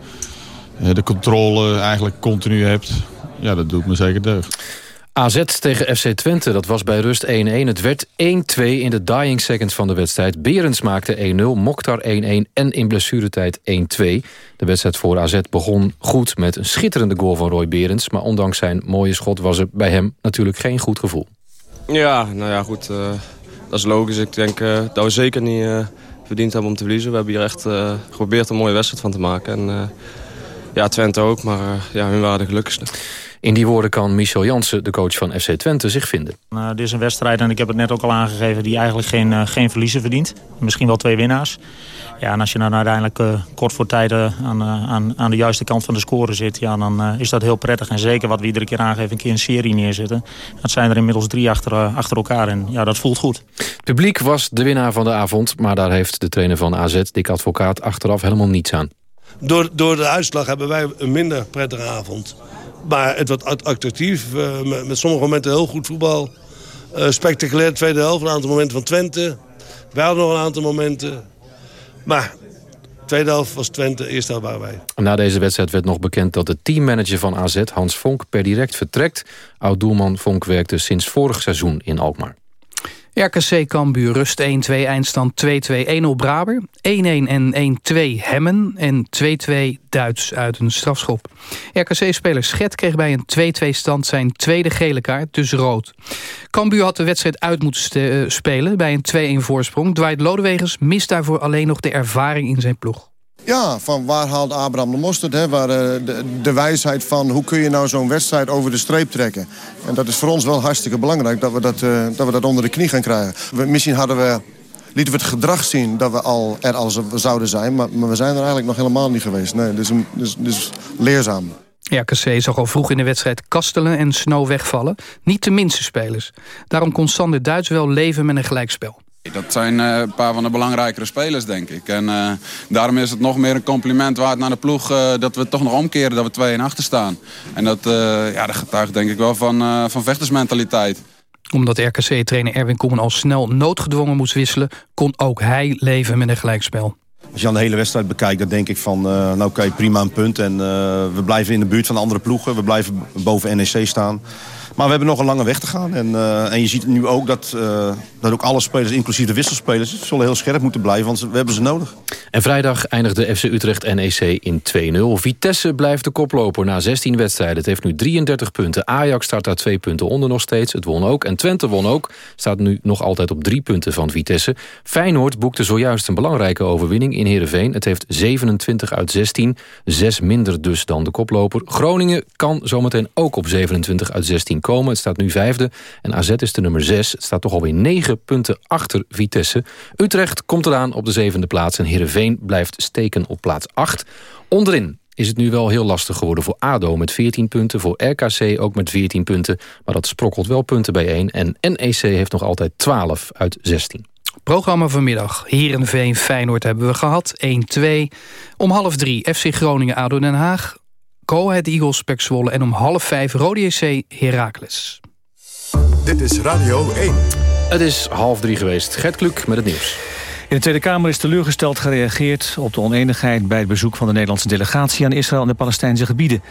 de controle eigenlijk continu hebt. Ja, dat doet me zeker deugd. AZ tegen FC Twente, dat was bij rust 1-1. Het werd 1-2 in de dying seconds van de wedstrijd. Berends maakte 1-0, Mokhtar 1-1 en in blessuretijd 1-2. De wedstrijd voor AZ begon goed met een schitterende goal van Roy Berends... maar ondanks zijn mooie schot was er bij hem natuurlijk geen goed gevoel. Ja, nou ja, goed. Uh, dat is logisch. Ik denk uh, dat we zeker niet uh, verdiend hebben om te verliezen. We hebben hier echt geprobeerd een mooie wedstrijd van te maken. En ja, Twente ook, maar ja, hun waren de gelukkigste. In die woorden kan Michel Jansen, de coach van FC Twente, zich vinden. Uh, dit is een wedstrijd, en ik heb het net ook al aangegeven... die eigenlijk geen, uh, geen verliezen verdient. Misschien wel twee winnaars. Ja, en als je dan uiteindelijk uh, kort voor tijd aan, aan, aan de juiste kant van de score zit... Ja, dan is dat heel prettig. En zeker wat we iedere keer aangeven, een keer een serie neerzetten. Dat zijn er inmiddels drie achter, achter elkaar. En ja, dat voelt goed. Het publiek was de winnaar van de avond. Maar daar heeft de trainer van AZ, Dick Advocaat, achteraf helemaal niets aan. Door, door de uitslag hebben wij een minder prettige avond. Maar het wordt attractief. Uh, met, met, sommige momenten heel goed voetbal. Uh, spectaculair tweede helft. Een aantal momenten van Twente. Wij hadden nog een aantal momenten. Maar tweede helft was Twente, eerste helft waren wij. Na deze wedstrijd werd nog bekend dat de teammanager van AZ, Hans Vonk, per direct vertrekt. Oud-doelman Vonk werkte sinds vorig seizoen in Alkmaar. RKC Cambuur rust 1-2 eindstand 2-2 1-0 Braber. 1-1 en 1-2 Hemmen en 2-2 Duits uit een strafschop. RKC-speler Schet kreeg bij een 2-2 stand zijn tweede gele kaart, dus rood. Cambuur had de wedstrijd uit moeten uh, spelen bij een 2-1 voorsprong. Dwight Lodewegers mist daarvoor alleen nog de ervaring in zijn ploeg. Ja, van waar haalt Abraham de mosterd? Hè? Waar, uh, de, de, wijsheid van hoe kun je nou zo'n wedstrijd over de streep trekken. En dat is voor ons wel hartstikke belangrijk dat we dat, uh, dat, we dat onder de knie gaan krijgen. Misschien hadden we, lieten we het gedrag zien dat we al er al zouden zijn. Maar, maar we zijn er eigenlijk nog helemaal niet geweest. Nee, dus, dus, dus leerzaam. RKC zag al vroeg in de wedstrijd Kastelen en Snow wegvallen. Niet de minste spelers. Daarom kon Sander Duits wel leven met een gelijkspel. Dat zijn uh, een paar van de belangrijkere spelers, denk ik. En uh, daarom is het nog meer een compliment waard naar de ploeg... Uh, dat we toch nog omkeren, dat we 2 in achter staan. En dat, ja, dat getuigt denk ik wel van, van vechtersmentaliteit. Omdat RKC-trainer Erwin Koeman al snel noodgedwongen moest wisselen... kon ook hij leven met een gelijkspel. Als je aan de hele wedstrijd bekijkt, dan denk ik van... nou oké, okay, prima een punt. En we blijven in de buurt van de andere ploegen. We blijven boven NEC staan. Maar we hebben nog een lange weg te gaan. En, uh, en je ziet nu ook dat, uh, dat ook alle spelers, inclusief de wisselspelers... zullen heel scherp moeten blijven, want we hebben ze nodig. En vrijdag eindigde FC Utrecht NEC in 2-0. Vitesse blijft de koploper na 16 wedstrijden. Het heeft nu 33 punten. Ajax staat daar twee punten onder nog steeds. Het won ook. En Twente won ook. Staat nu nog altijd op drie punten van Vitesse. Feyenoord boekte zojuist een belangrijke overwinning in Heerenveen. Het heeft 27 uit 16. Zes minder dus dan de koploper. Groningen kan zometeen ook op 27 uit 16 komen. Het staat nu vijfde. En AZ is de nummer 6. Het staat toch alweer 9 punten achter Vitesse. Utrecht komt eraan op de zevende plaats. En Heerenveen blijft steken op plaats 8. Onderin is het nu wel heel lastig geworden voor ADO met 14 punten. Voor RKC ook met 14 punten. Maar dat sprokkelt wel punten bijeen. En NEC heeft nog altijd 12 uit 16. Programma vanmiddag. Heerenveen Feyenoord hebben we gehad. 1-2. Om half drie FC Groningen ADO Den Haag. Go Ahead Eagles Pek Zwolle en om half vijf Rode JC Heracles. Dit is Radio 1. Het is half drie geweest. Gert Kluk met het nieuws. In de Tweede Kamer is teleurgesteld gereageerd op de oneenigheid... bij het bezoek van de Nederlandse delegatie aan Israël en de Palestijnse gebieden.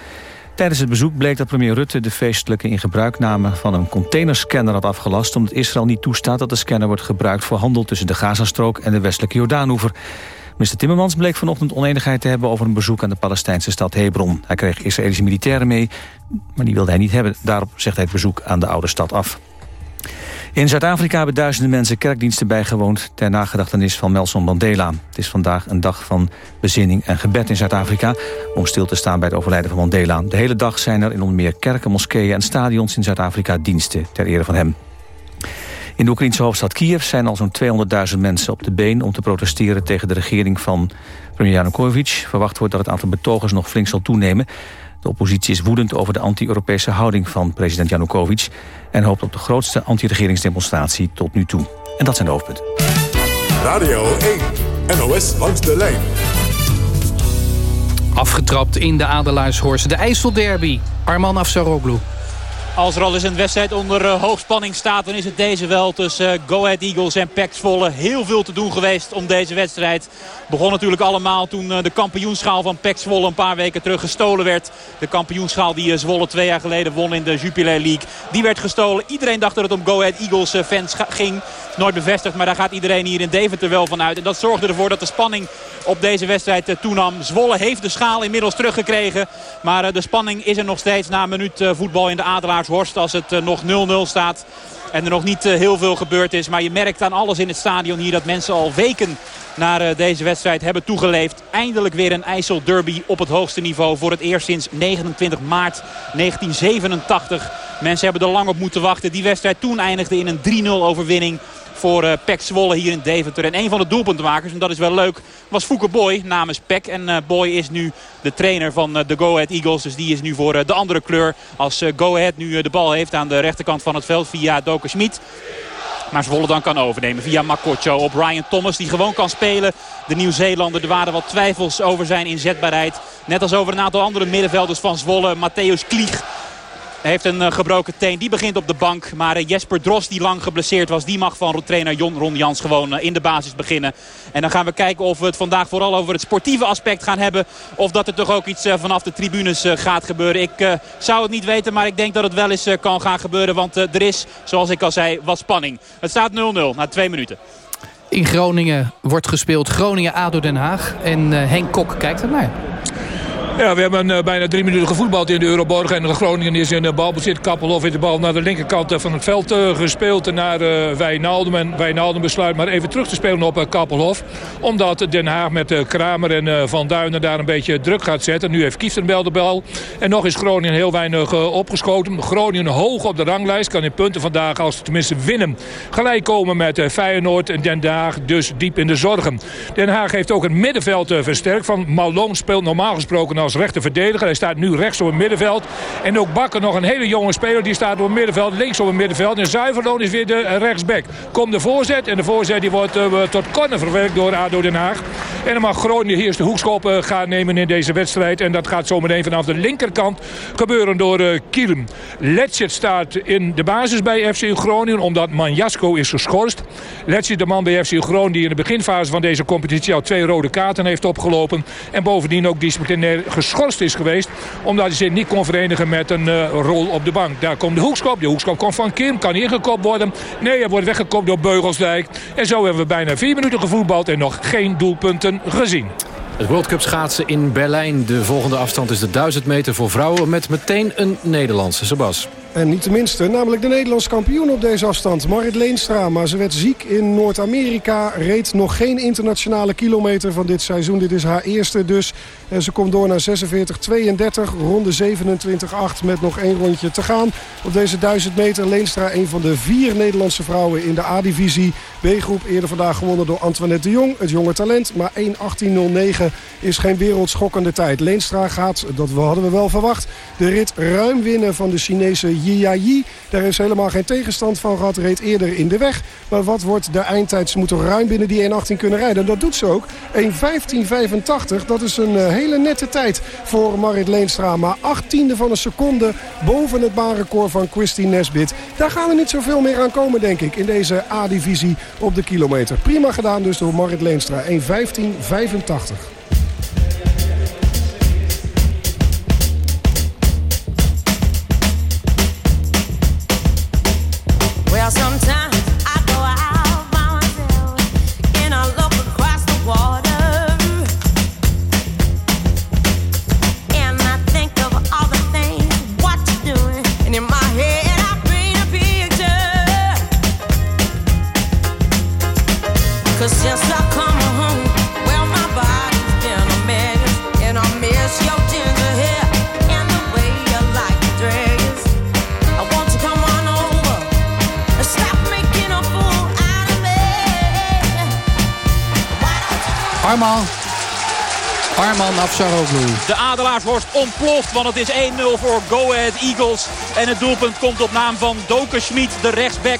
Tijdens het bezoek bleek dat premier Rutte de feestelijke in gebruikname van een containerscanner had afgelast... omdat Israël niet toestaat dat de scanner wordt gebruikt voor handel tussen de Gazastrook en de westelijke Jordaanoever. Minister Timmermans bleek vanochtend oneenigheid te hebben over een bezoek aan de Palestijnse stad Hebron. Hij kreeg Israëlische militairen mee, maar die wilde hij niet hebben. Daarop zegt hij het bezoek aan de oude stad af. In Zuid-Afrika hebben duizenden mensen kerkdiensten bijgewoond... ter nagedachtenis van Nelson Mandela. Het is vandaag een dag van bezinning en gebed in Zuid-Afrika... om stil te staan bij het overlijden van Mandela. De hele dag zijn er in onder meer kerken, moskeeën en stadions in Zuid-Afrika diensten ter ere van hem. In de Oekraïnse hoofdstad Kiev zijn al zo'n 200.000 mensen op de been... om te protesteren tegen de regering van premier Yanukovych. Verwacht wordt dat het aantal betogers nog flink zal toenemen. De oppositie is woedend over de anti-Europese houding van president Yanukovych... en hoopt op de grootste anti-regeringsdemonstratie tot nu toe. En dat zijn de hoofdpunten. Radio 1, NOS langs de lijn. Afgetrapt in de Adelaarshorst, de IJsselderby. Arman Afsaroglu. Als er al eens een wedstrijd onder uh, hoogspanning staat... dan is het deze wel tussen uh, Go Ahead Eagles en Pax Zwolle. Heel veel te doen geweest om deze wedstrijd. Begon natuurlijk allemaal toen uh, de kampioenschaal van Pax Zwolle... een paar weken terug gestolen werd. De kampioenschaal die Zwolle twee jaar geleden won in de Jupiler League. Die werd gestolen. Iedereen dacht dat het om Go Ahead Eagles fans ging. Nooit bevestigd, maar daar gaat iedereen hier in Deventer wel van uit. En dat zorgde ervoor dat de spanning op deze wedstrijd toenam. Zwolle heeft de schaal inmiddels teruggekregen. Maar de spanning is er nog steeds na een minuut voetbal in de Adelaar. Horst als het nog 0-0 staat. En er nog niet heel veel gebeurd is. Maar je merkt aan alles in het stadion hier dat mensen al weken naar deze wedstrijd hebben toegeleefd. Eindelijk weer een IJssel derby op het hoogste niveau. Voor het eerst sinds 29 maart 1987. Mensen hebben er lang op moeten wachten. Die wedstrijd toen eindigde in een 3-0 overwinning voor uh, Pek Zwolle hier in Deventer. En een van de doelpuntmakers, en dat is wel leuk, was Fouke Boy namens Pek. En uh, Boy is nu de trainer van uh, de Go Ahead Eagles. Dus die is nu voor de andere kleur. Als Go Ahead nu de bal heeft aan de rechterkant van het veld via Doken Schmid. Maar Zwolle dan kan overnemen via Makocho op Ryan Thomas. Die gewoon kan spelen. De Nieuw-Zeelander. Er waren wat twijfels over zijn inzetbaarheid. Net als over een aantal andere middenvelders van Zwolle. Matthäus Klieg heeft een eh, gebroken teen. Die begint op de bank. Maar eh, Jesper Dros, die lang geblesseerd was... die mag van trainer Jon Ron Jans gewoon eh, in de basis beginnen. En dan gaan we kijken of we het vandaag vooral over het sportieve aspect gaan hebben. Of dat er toch ook iets vanaf de tribunes gaat gebeuren. Ik zou het niet weten, maar ik denk dat het wel eens kan gaan gebeuren. Want er is, zoals ik al zei, wat spanning. Het staat 0-0 na twee minuten. In Groningen wordt gespeeld Groningen-ADO Den Haag. En Henk Kok kijkt er naar. Ja, we hebben eh, bijna drie minuten gevoetbald in de Euroborg. En Groningen is in de balbezit. Kappelhof heeft de bal naar de linkerkant eh, van het veld eh, gespeeld. Naar eh, Wijnaldum. En Wijnaldum besluit maar even terug te spelen op eh, Kappelhof. Omdat Den Haag met eh, Kramer en eh, Van Duinen daar een beetje druk gaat zetten. Nu heeft Kieftenbel de bal. En nog is Groningen heel weinig eh, opgeschoten. Groningen hoog op de ranglijst. Kan in punten vandaag, als ze tenminste winnen, gelijk komen met eh, Feyenoord. En Den Haag dus diep in de zorgen. Den Haag heeft ook het middenveld eh, versterkt. Van Malone speelt normaal gesproken als rechter verdediger. Hij staat nu rechts op het middenveld. En ook Bakker nog een hele jonge speler. Die staat op het middenveld, links op het middenveld. En Zuiverloon is weer de eh, rechtsback. Komt de voorzet. En de voorzet die wordt eh, tot corner verwerkt door ADO Den Haag. En dan mag Groningen hier de hoekschop eh, gaan nemen in deze wedstrijd. En dat gaat zometeen vanaf de linkerkant gebeuren door uh, Kielen. Letchert staat in de basis bij FC Groningen. Omdat Manjasko is geschorst. Letchert de man bij FC Groningen die in de beginfase van deze competitie al twee rode kaarten heeft opgelopen. En bovendien ook disciplinair geschorst is geweest. Omdat hij zich niet kon verenigen met een uh, rol op de bank. Daar komt de hoekschop. De hoekschop komt van Kim. Kan ingekopt worden. Nee, hij wordt weggekopt door Beugelsdijk. En zo hebben we bijna vier minuten gevoetbald en nog geen doelpunten gezien. Het World Cup schaatsen in Berlijn. De volgende afstand is de 1000 meter voor vrouwen... met meteen een Nederlandse, Sebas. En niet de minste, namelijk de Nederlands kampioen op deze afstand. Marit Leenstra, maar ze werd ziek in Noord-Amerika. Reed nog geen internationale kilometer van dit seizoen. Dit is haar eerste dus. En ze komt door naar 46-32, ronde 27-8 met nog één rondje te gaan. Op deze 1000 meter Leenstra een van de vier Nederlandse vrouwen in de A-divisie. B-groep eerder vandaag gewonnen door Antoinette de Jong. Het jonge talent, maar 1.18.09 is geen wereldschokkende tijd. Leenstra gaat, dat hadden we wel verwacht, de rit ruim winnen van de Chinese Yi. Daar ze helemaal geen tegenstand van gehad. Reed eerder in de weg. Maar wat wordt de eindtijd? Ze moet toch ruim binnen die 1.18 kunnen rijden. En dat doet ze ook. 1.15.85. Dat is een uh, hele nette tijd voor Marit Leenstra. Maar achttiende van een seconde boven het baanrecord van Christine Nesbit. Daar gaan er niet zoveel meer aan komen, denk ik. In deze A-divisie op de kilometer. Prima gedaan dus door Marit Leenstra. 1.15.85. Arman Afsaroglu. De Adelaarshorst ontploft, want het is 1-0 voor Go Ahead Eagles. En het doelpunt komt op naam van Doken Schmid, de rechtsback.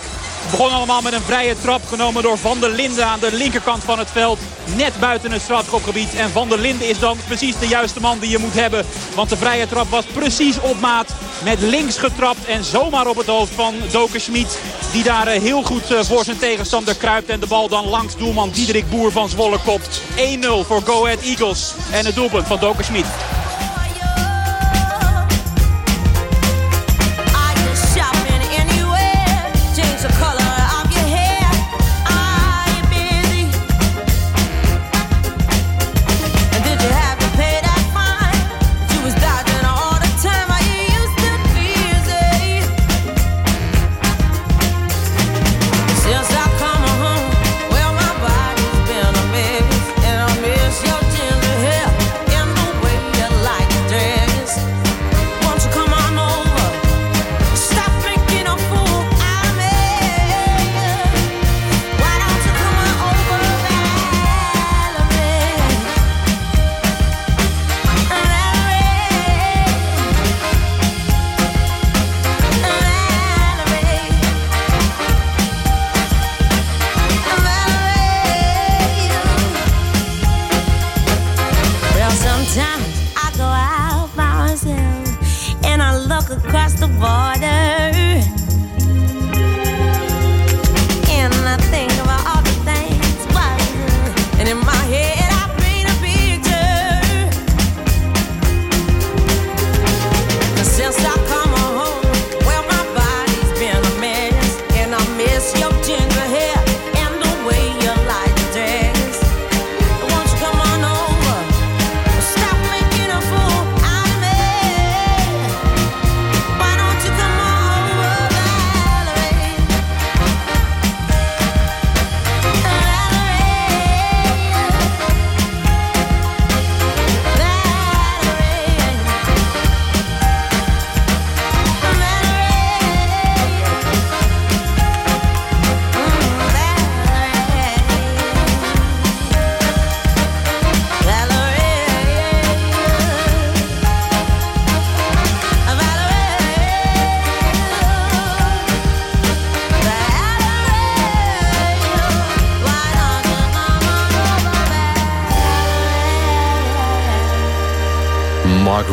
Begon allemaal met een vrije trap genomen door Van der Linden aan de linkerkant van het veld. Net buiten het strafschopgebied. En Van der Linden is dan precies de juiste man die je moet hebben. Want de vrije trap was precies op maat. Met links getrapt en zomaar op het hoofd van Doken Schmid. Die daar eh, heel goed eh, voor zijn tegenstander kruipt. En de bal dan langs doelman Diederik Boer van Zwolle kopt. 1-0 voor Go Ahead Eagles. En het doelpunt van Doken Schmid.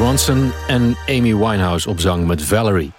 Ronson en Amy Winehouse op zang met Valerie.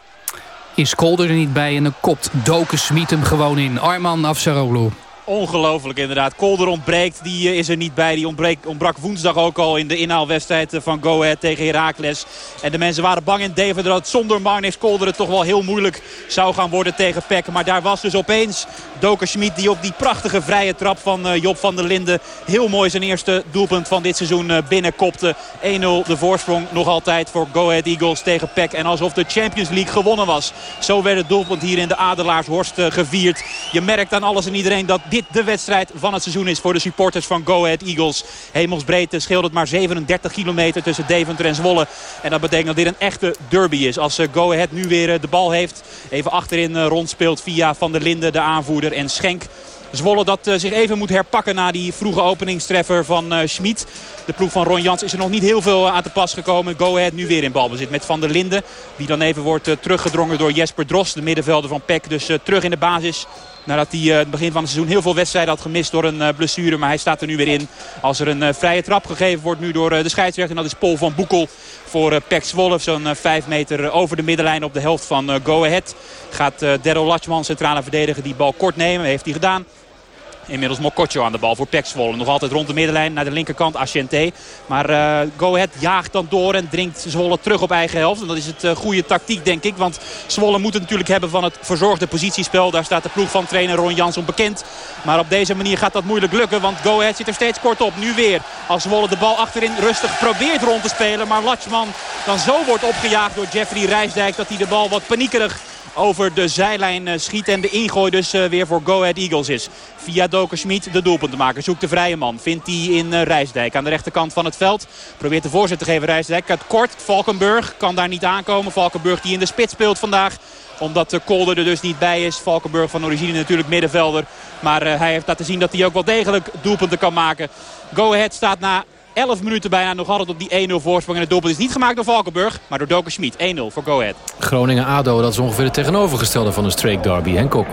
Is Kolder er niet bij en dan kopt Doken Smit hem gewoon in. Arman Afsaroglu. Ongelooflijk inderdaad. Kolder ontbreekt, die eh, is er niet bij. Die ontbrak woensdag ook al in de inhaalwedstrijd eh, van Go Ahead tegen Heracles. En de mensen waren bang in Deventer dat zonder Marnix Kolder het toch wel heel moeilijk zou gaan worden tegen Peck. Maar daar was dus opeens Doker Schmid die op die prachtige vrije trap van eh, Job van der Linden heel mooi zijn eerste doelpunt van dit seizoen binnenkopte. 1-0 de voorsprong nog altijd voor Go Ahead Eagles tegen Peck. En alsof de Champions League gewonnen was. Zo werd het doelpunt hier in de Adelaarshorst gevierd. Je merkt aan alles en iedereen dat dit de wedstrijd van het seizoen is voor de supporters van Go Ahead Eagles. Hemelsbreedte scheelt het maar 37 kilometer tussen Deventer en Zwolle. En dat betekent dat dit een echte derby is. Als eh, Go Ahead nu weer eh, de bal heeft. Even achterin eh, rondspeelt via Van der Linden, de aanvoerder. En Schenk Zwolle dat zich even moet herpakken na die vroege openingstreffer van Schmid. De ploeg van Ron Jans is er nog niet heel veel aan te pas gekomen. Go Ahead nu weer in balbezit met Van der Linden. Die dan even wordt teruggedrongen door Jesper Drost, de middenvelder van PEC. Dus terug in de basis. Nadat hij uh, het begin van het seizoen heel veel wedstrijden had gemist door een uh, blessure. Maar hij staat er nu weer in. Als er een uh, vrije trap gegeven wordt nu door de scheidsrechter. En dat is Paul van Boekel voor uh, Pek Zwolle. Zo'n 5 meter over de middenlijn op de helft van Go Ahead. Gaat Daryl Latchman, centrale verdediger, die bal kort nemen. Heeft hij gedaan. Inmiddels Mokotjo aan de bal voor Pek Zwolle. Nog altijd rond de middenlijn naar de linkerkant Asciente. Maar uh, Go Ahead jaagt dan door en dringt Zwolle terug op eigen helft. En dat is het uh, goede tactiek denk ik. Want Zwolle moet het natuurlijk hebben van het verzorgde positiespel. Daar staat de ploeg van trainer Ron Jans bekend. Maar op deze manier gaat dat moeilijk lukken. Want Go Ahead zit er steeds kort op. Nu weer als Zwolle de bal achterin rustig probeert rond te spelen. Maar Latchman dan zo wordt opgejaagd door Jeffrey Rijsdijk. Dat hij de bal wat paniekerig over de zijlijn schiet. En de ingooi dus weer voor Go Ahead Eagles is. Via Doker Schmid de doelpunt te maken. Zoekt de vrije man. Vindt hij in Rijsdijk aan de rechterkant van het veld. Probeert de voorzet te geven Rijsdijk. Het kort. Valkenburg kan daar niet aankomen. Valkenburg die in de spits speelt vandaag omdat de Kolder er dus niet bij is. Valkenburg van origine natuurlijk middenvelder. Maar hij heeft laten zien dat hij ook wel degelijk doelpunten kan maken. Go Ahead staat na 11 minuten bijna nog altijd op die 1-0 voorsprong. En het doelpunt is niet gemaakt door Valkenburg, maar door Doker Schmid. 1-0 voor Go Ahead. Groningen-ADO, dat is ongeveer het tegenovergestelde van een streek derby. Henk Kok.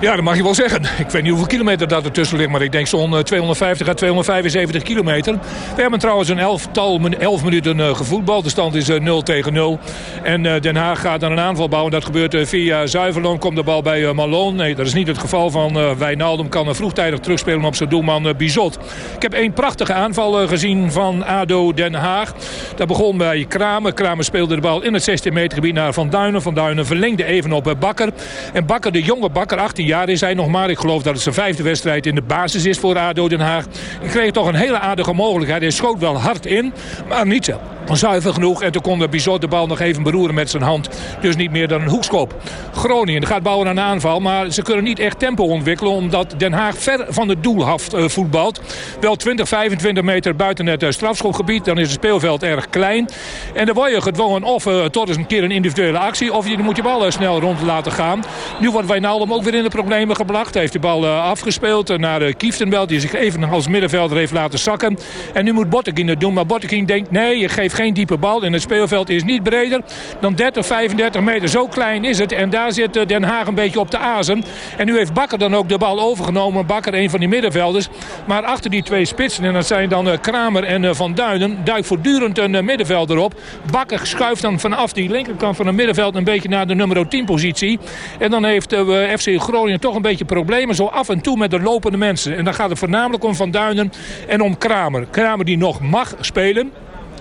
Ja, dat mag je wel zeggen. Ik weet niet hoeveel kilometer dat ertussen ligt, maar ik denk zo'n 250 à 275 kilometer. We hebben trouwens een elftal, 11 minuten uh, gevoetbald. De stand is uh, 0 tegen 0. En Den Haag gaat dan een aanval bouwen. Dat gebeurt via Zuiverloon. Komt de bal bij Malone. Nee, dat is niet het geval van Wijnaldum. Kan vroegtijdig terugspelen op zijn doelman Bizot. Ik heb één prachtige aanval gezien van ADO Den Haag. Dat begon bij Kramer. Kramer speelde de bal in het 16 meter gebied naar Van Duinen. Van Duinen verlengde even op Bakker. En Bakker, de jonge Bakker, 18 jaar is nog maar. Ik geloof dat het zijn vijfde wedstrijd in de basis is voor ADO Den Haag. Hij kreeg toch een hele aardige mogelijkheid. Hij schoot wel hard in, maar niet zo zuiver genoeg. En toen kon de Bizot de bal nog even beroeren met zijn hand. Dus niet meer dan een hoekschop. Groningen gaat bouwen aan een aanval. Maar ze kunnen niet echt tempo ontwikkelen. Omdat Den Haag ver van het doel haft, uh, voetbalt. Wel 20, 25 meter buiten het uh, strafschopgebied. Dan is het speelveld erg klein. En dan word je gedwongen of uh, tot eens een keer een individuele actie. Of je moet je bal snel rond laten gaan. Nu wordt Wijnaldum ook weer in de problemen gebracht. Hij heeft de bal afgespeeld naar uh, Kieftenbelt. Die zich even als middenvelder heeft laten zakken. En nu moet Bottekin het doen. Maar Bottekin denkt nee je geeft geen diepe bal. En het speelveld is niet breder dan 30, 35 meter. Zo klein is het. En daar zit Den Haag een beetje op de azen. En nu heeft Bakker dan ook de bal overgenomen. Bakker, een van die middenvelders. Maar achter die twee spitsen, en dat zijn dan Kramer en Van Duinen... duikt voortdurend een middenvelder op. Bakker schuift dan vanaf die linkerkant van het middenveld... een beetje naar de nummer 10 positie. En dan heeft FC Groningen toch een beetje problemen. Zo af en toe met de lopende mensen. En dan gaat het voornamelijk om Van Duinen en om Kramer. Kramer die nog mag spelen.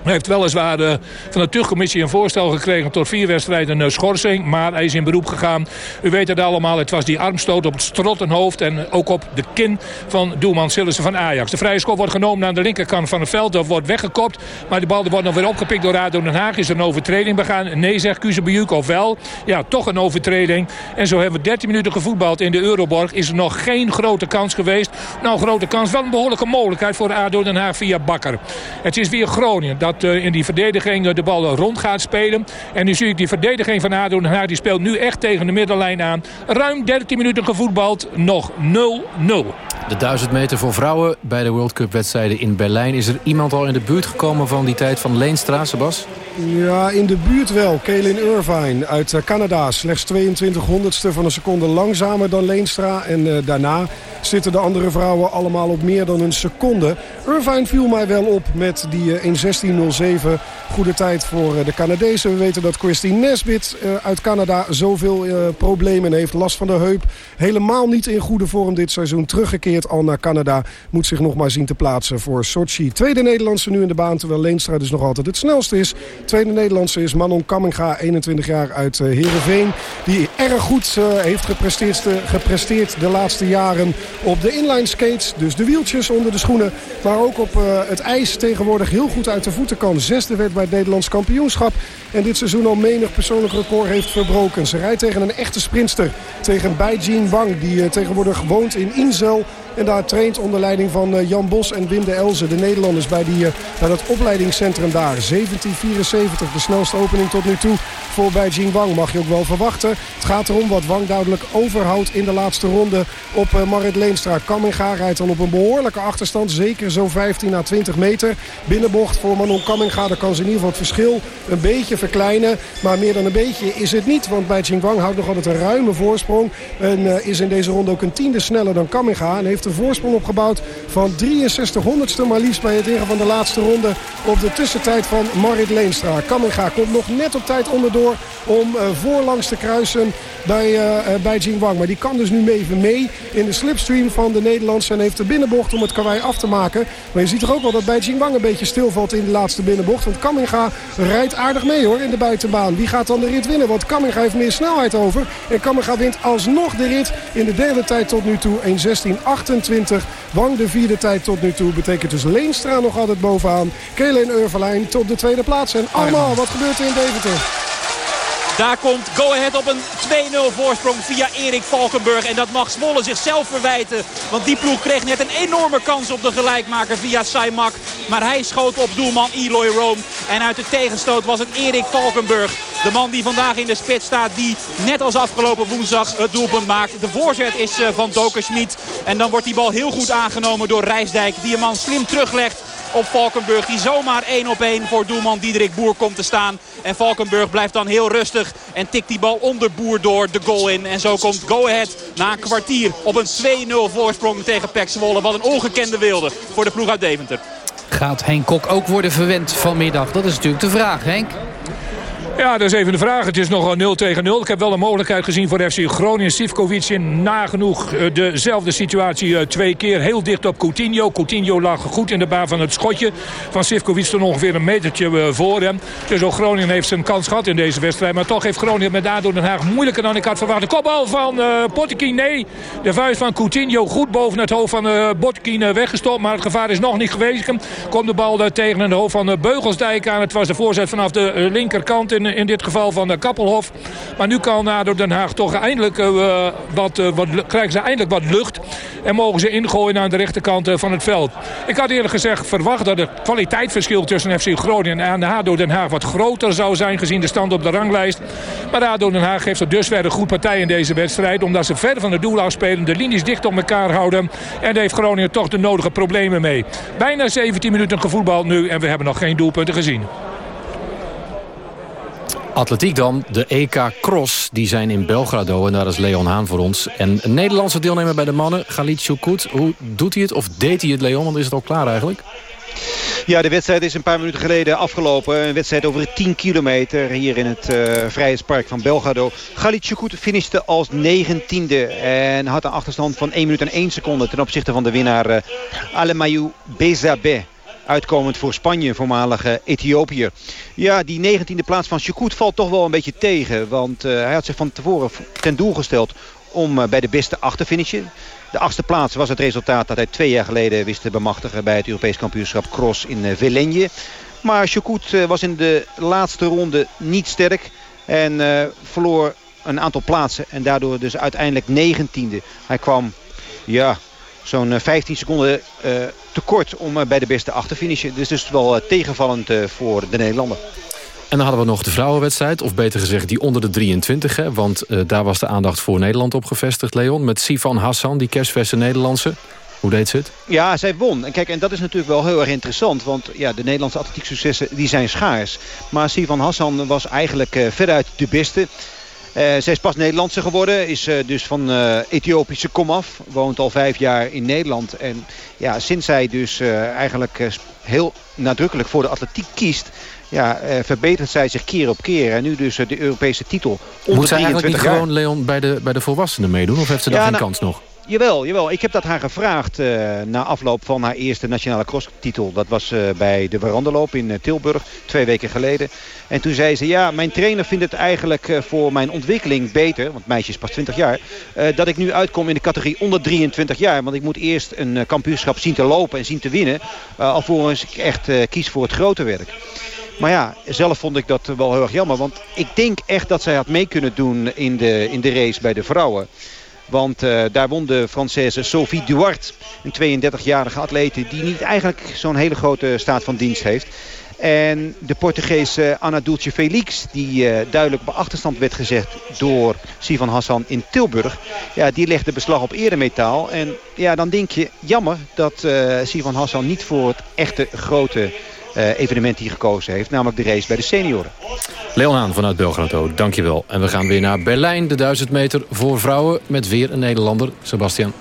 Hij heeft weliswaar uh, van de tuchtcommissie een voorstel gekregen tot vier wedstrijden uh, schorsing. Maar hij is in beroep gegaan. U weet het allemaal, het was die armstoot op het strottenhoofd en ook op de kin van doelman Sillissen van Ajax. De vrije schop wordt genomen aan de linkerkant van het veld. Dat wordt weggekopt, maar de bal wordt nog weer opgepikt door Ado Den Haag. Is er een overtreding begaan? Nee, zegt Kuzebujuk. Of wel? Ja, toch een overtreding. En zo hebben we 13 minuten gevoetbald in de Euroborg. Is er nog geen grote kans geweest. Nou, grote kans. Wel een behoorlijke mogelijkheid voor Ado Den Haag via Bakker. Het is weer Groningen dat eh, in die verdediging eh, de bal rond gaat spelen. En nu zie ik die verdediging van ADO Den Die speelt nu echt tegen de middenlijn aan. Ruim 13 minuten gevoetbald. Nog 0-0. De 1000 meter voor vrouwen bij de World Cup wedstrijden in Berlijn. Is er iemand al in de buurt gekomen van die tijd van Leenstra, Sebas? Ja, in de buurt wel. Kaelin Irvine uit eh, Canada. Slechts 22 honderdste van een seconde langzamer dan Leenstra. En daarna zitten de andere vrouwen allemaal op meer dan een seconde. Irvine viel mij wel op met die uh, 1.16 07 Goede tijd voor eh, de Canadezen. We weten dat Christine Nesbit eh, uit Canada zoveel eh, problemen heeft. Last van de heup. Helemaal niet in goede vorm dit seizoen. Teruggekeerd al naar Canada. Moet zich nog maar zien te plaatsen voor Sochi. Tweede Nederlandse nu in de baan. Terwijl Leenstra dus nog altijd het snelste is. Tweede Nederlandse is Manon Kamminga. 21 jaar uit Heerenveen. Die erg goed heeft gepresteerd, gepresteerd de laatste jaren op de inline skates. Dus de wieltjes onder de schoenen. Maar ook op het ijs tegenwoordig heel goed uit de voeten Zesde werd bij het Nederlands kampioenschap. En dit seizoen al menig persoonlijk record heeft verbroken. Ze rijdt tegen een echte sprinster. Tegen Baijin Wang. Die eh, tegenwoordig woont in Inzel. En daar traint onder leiding van eh, Jan Bos en Wim de Elze. De Nederlanders bij, die, eh, bij dat opleidingscentrum daar. 1774 de snelste opening tot nu toe voor Beijing Wang. Mag je ook wel verwachten. Het gaat erom wat Wang duidelijk overhoudt in de laatste ronde op eh, Marit Leenstra. Kamminga rijdt dan op een behoorlijke achterstand. Zeker zo'n 15 à 20 meter. Binnenbocht voor Manon Kamminga. Daar kan ze in ieder geval het verschil een beetje verkleinen. Maar meer dan een beetje is het niet. Want Beijing Wang houdt nog altijd een ruime voorsprong. En eh, is in deze ronde ook een tiende sneller dan Kamminga. En heeft een voorsprong opgebouwd van 63 honderdste. Maar liefst bij het ingaan van de laatste ronde op de tussentijd van Marit Leenstra. Kamminga komt nog net op tijd onderdoor om eh, voorlangs te kruisen bij, eh, eh, bij Jing Wang. Maar die kan dus nu even mee in de slipstream van de Nederlandse. En heeft de binnenbocht om het karwei af te maken. Maar je ziet toch ook wel dat bij Jing Wang een beetje stilvalt in de laatste binnenbocht. Want Kamminga rijdt aardig mee hoor in de buitenbaan. Wie gaat dan de rit winnen? Want Kamminga heeft meer snelheid over. En Kamminga wint alsnog de rit in de derde tijd tot nu toe. 1.16.28. Wang de vierde tijd tot nu toe. Betekent dus Leenstra nog altijd bovenaan. Kelen Urverlijn tot de tweede plaats. En allemaal, wat gebeurt er in Deventer? Daar komt Go Ahead op een 2-0 voorsprong via Erik Valkenburg. En dat mag Zwolle zichzelf verwijten. Want die ploeg kreeg net een enorme kans op de gelijkmaker via Saimak. Maar hij schoot op doelman Eloy Room. En uit de tegenstoot was het Erik Valkenburg. De man die vandaag in de spits staat. Die net als afgelopen woensdag het doelpunt maakt. De voorzet is eh, van Doker Schmid. En dan wordt die bal heel goed aangenomen door Rijsdijk. Die een man slim teruglegt op Valkenburg. Die zomaar 1 op 1 voor doelman Diederik Boer komt te staan. En Valkenburg blijft dan heel rustig en tikt die bal onder Boer door de goal in. En zo komt Go Ahead na een kwartier op een 2-0 voorsprong tegen Pek Zwolle. Wat een ongekende wilde voor de ploeg uit Deventer. Gaat Henk Kok ook worden verwend vanmiddag? Dat is natuurlijk de vraag, Henk. Ja, dat is even de vraag. Het is nog 0 tegen 0. Ik heb wel een mogelijkheid gezien voor FC Groningen. Sivkovic in nagenoeg eh, dezelfde situatie eh, twee keer. Heel dicht op Coutinho. Coutinho lag goed in de baan van het schotje. Van Sivkovic stond ongeveer een metertje eh, voor hem. Dus ook Groningen heeft zijn kans gehad in deze wedstrijd. Maar toch heeft Groningen met ADO Den Haag moeilijker dan ik had verwacht. De kopbal van uh, nee. De vuist van Coutinho goed boven het hoofd van uh, Pottekin weggestopt. Maar het gevaar is nog niet geweest. Komt de bal uh, tegen het hoofd van Beugelsdijk aan. Het was de voorzet vanaf de linkerkant in in dit geval van de Kappelhof. Maar nu kan ADO Den Haag toch eindelijk uh, wat, wat, krijgen ze eindelijk wat lucht. En mogen ze ingooien aan de rechterkant van het veld. Ik had eerlijk gezegd verwacht dat het kwaliteitsverschil tussen FC Groningen en ADO Den Haag wat groter zou zijn gezien de stand op de ranglijst. Maar ADO Den Haag heeft er dus verder goed partij in deze wedstrijd. Omdat ze ver van het doel afspelen, de linies dicht op elkaar houden. En daar heeft Groningen toch de nodige problemen mee. Bijna 17 minuten gevoetbald nu en we hebben nog geen doelpunten gezien. Atletiek dan, de EK Cross, die zijn in Belgrado en daar is Leon Haan voor ons. En een Nederlandse deelnemer bij de mannen, Galit Choukout. Hoe doet hij het of deed hij het, Leon? Want is het al klaar eigenlijk? Ja, de wedstrijd is een paar minuten geleden afgelopen. Een wedstrijd over 10 kilometer hier in het uh, Vrijheidspark van Belgrado. Galit Choukout finishte als negentiende en had een achterstand van 1 minuut en 1 seconde ten opzichte van de winnaar uh, Alemaiou Bezabeh uitkomend voor Spanje, voormalige Ethiopiër. Ja, die 19e plaats van Choukout valt toch wel een beetje tegen. Want uh, hij had zich van tevoren ten doel gesteld om uh, bij de beste acht te finishen. De achtste plaats was het resultaat dat hij twee jaar geleden wist te bemachtigen... bij het Europees kampioenschap Cross in uh. Maar Choukout was in de laatste ronde niet sterk en verloor een aantal plaatsen. En daardoor dus uiteindelijk 19e. Hij kwam ja, zo'n 15 seconden uh, tekort om uh, bij de beste acht te finishen. Dus dus wel tegenvallend voor de Nederlander. En dan hadden we nog de vrouwenwedstrijd, of beter gezegd die onder de 23. Hè, want daar was de aandacht voor Nederland op gevestigd, Leon. Met Sivan Hassan, die kerstverse Nederlandse. Hoe deed ze het? Ja, zij won. En kijk, en dat is natuurlijk wel heel erg interessant. Want ja, de Nederlandse atletiek successen die zijn schaars. Maar Sivan Hassan was eigenlijk veruit de beste. Eh, zij is pas Nederlandse geworden. Is eh, dus van eh, Ethiopische komaf. Woont al vijf jaar in Nederland. En ja, sinds zij dus eigenlijk heel nadrukkelijk voor de atletiek kiest... Ja, eh, verbetert zij zich keer op keer. En nu dus de Europese titel Moet zij eigenlijk niet 23 jaar. gewoon, Leon, bij de, bij de volwassenen meedoen? Of heeft ze daar Ja, geen nou, kans nog? Jawel, jawel. Ik heb dat haar gevraagd eh, na afloop van haar eerste nationale crosstitel. Dat was eh, bij de Veranderloop in eh, Tilburg, twee weken geleden. En toen zei ze, ja, mijn trainer vindt het eigenlijk voor mijn ontwikkeling beter... want meisje is pas 20 jaar... dat ik nu uitkom in de categorie onder 23 jaar. Want ik moet eerst een kampioenschap zien te lopen en zien te winnen... alvorens ik echt kies voor het grote werk. Maar ja, zelf vond ik dat wel heel erg jammer. Want ik denk echt dat zij had mee kunnen doen in de, in de race bij de vrouwen. Want eh, daar won de Française Sophie Duarte. Een 32-jarige atlete die niet eigenlijk zo'n hele grote staat van dienst heeft. En de Portugese Anna Dulce Felix, die eh, duidelijk op achterstand werd gezet door Sivan Hassan in Tilburg. Ja, die legde beslag op eredemetaal. En ja, dan denk je, jammer dat eh Sivan Hassan niet voor het echte grote evenement hier gekozen heeft. Namelijk de race bij de senioren. Leon Haan vanuit Belgrado, dankjewel. En we gaan weer naar Berlijn, de 1000 meter voor vrouwen... met weer een Nederlander, Sebastian.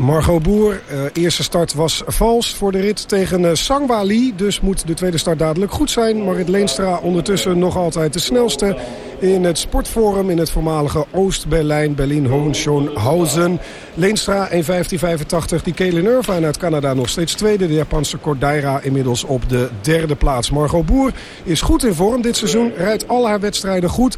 Margot Boer, eh, eerste start was vals voor de rit tegen eh, Sangwa Lee. Dus moet de tweede start dadelijk goed zijn. Marit Leenstra ondertussen nog altijd de snelste in het sportforum... in het voormalige Oost-Berlijn, Berlin-Hohenschönhausen. Leenstra 1.15.85, die Kaelin Irvine uit Canada nog steeds tweede. De Japanse Cordaira inmiddels op de derde plaats. Margot Boer is goed in vorm dit seizoen, rijdt al haar wedstrijden goed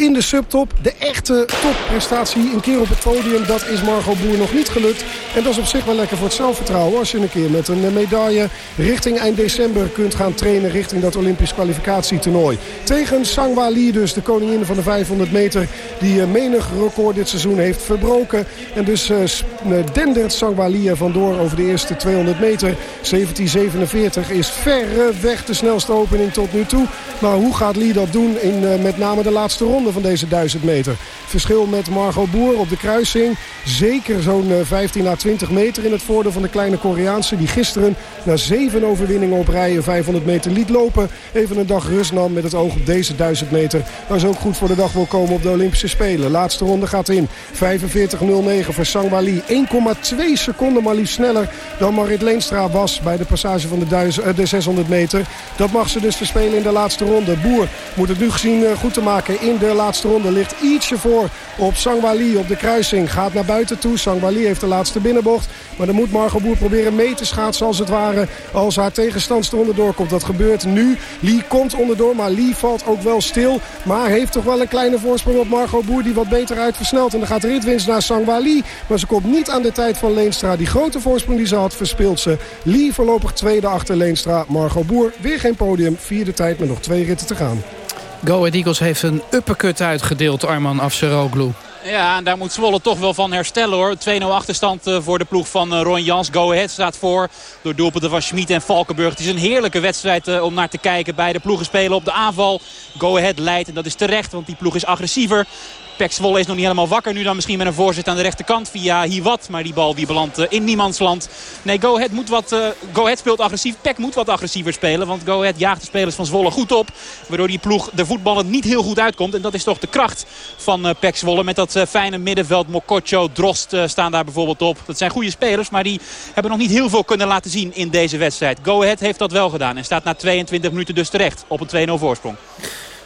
in de subtop. De echte topprestatie, een keer op het podium, dat is Margot Boer nog niet gelukt. En dat is op zich wel lekker voor het zelfvertrouwen. Als je een keer met een medaille richting eind december kunt gaan trainen... richting dat Olympisch kwalificatietoernooi. Tegen Sangwa Lee dus, de koningin van de 500 meter... die eh, menig record dit seizoen heeft verbroken. En dus eh, eh, dendert Sangwa Lee vandoor over de eerste 200 meter. 17.47 is verreweg de snelste opening tot nu toe. Maar hoe gaat Lee dat doen in met name de laatste ronde van deze 1000 meter? Verschil met Margot Boer op de kruising. Zeker zo'n eh, 15 à 20 meter in het voordeel van de kleine Koreaanse. Die gisteren na zeven overwinningen op rij een 500 meter liet lopen. Even een dag rust nam met het oog op deze 1000 meter. Waar ze ook goed voor de dag wil komen op de Olympische Spelen. Laatste ronde gaat in. 45.09 voor Sangwa Lee. 1,2 seconden maar liefst sneller dan Marit Leenstra was bij de passage van de, 1000, eh, de 600 meter. Dat mag ze dus verspelen in de laatste ronde. Boer moet het nu gezien eh, goed te maken in de laatste ronde. Ligt ietsje voor op Sangwa Lee op de kruising. Gaat naar buiten toe. Sangwa Lee heeft de laatste binnenbocht. Maar dan moet Margot Boer proberen mee te schaatsen als het ware. Als haar tegenstandster onderdoor komt. Dat gebeurt nu. Lee komt onderdoor, maar Lee valt ook wel stil. Maar heeft toch wel een kleine voorsprong op Margot Boer die wat beter uit versnelt. En dan gaat de ritwinst naar Sangwa Lee. Maar ze komt niet aan de tijd van Leenstra. Die grote voorsprong die ze had verspeelt ze. Lee voorlopig tweede achter Leenstra. Margot Boer weer geen podium. Vierde tijd met nog twee ritten te gaan. Go Ahead Eagles heeft een uppercut uitgedeeld, Arman Afseroglu. Ja, en daar moet Zwolle toch wel van herstellen hoor. 2-0 achterstand eh, voor de ploeg van eh, Ron Jans. Go Ahead staat voor door doelpunten van Schmid en Valkenburg. Het is een heerlijke wedstrijd eh, om naar te kijken. Beide ploegen spelen op de aanval. Go Ahead leidt en dat is terecht, want die ploeg is agressiever. Pek Zwolle is nog niet helemaal wakker nu dan misschien met een voorzet aan de rechterkant via Hiwat. Maar die bal die belandt eh, in niemandsland. Nee, Go Ahead, moet wat, eh, Go Ahead speelt agressief. Pek moet wat agressiever spelen. Want Go Ahead jaagt de spelers van Zwolle goed op. Waardoor die ploeg de voetballen niet heel goed uitkomt. En dat is toch de kracht van eh Pek Zwolle. Met dat fijne middenveld. Mokotjo, Drost staan daar bijvoorbeeld op. Dat zijn goede spelers. Maar die hebben nog niet heel veel kunnen laten zien in deze wedstrijd. Go Ahead heeft dat wel gedaan. En staat na 22 minuten dus terecht op een 2-0 voorsprong.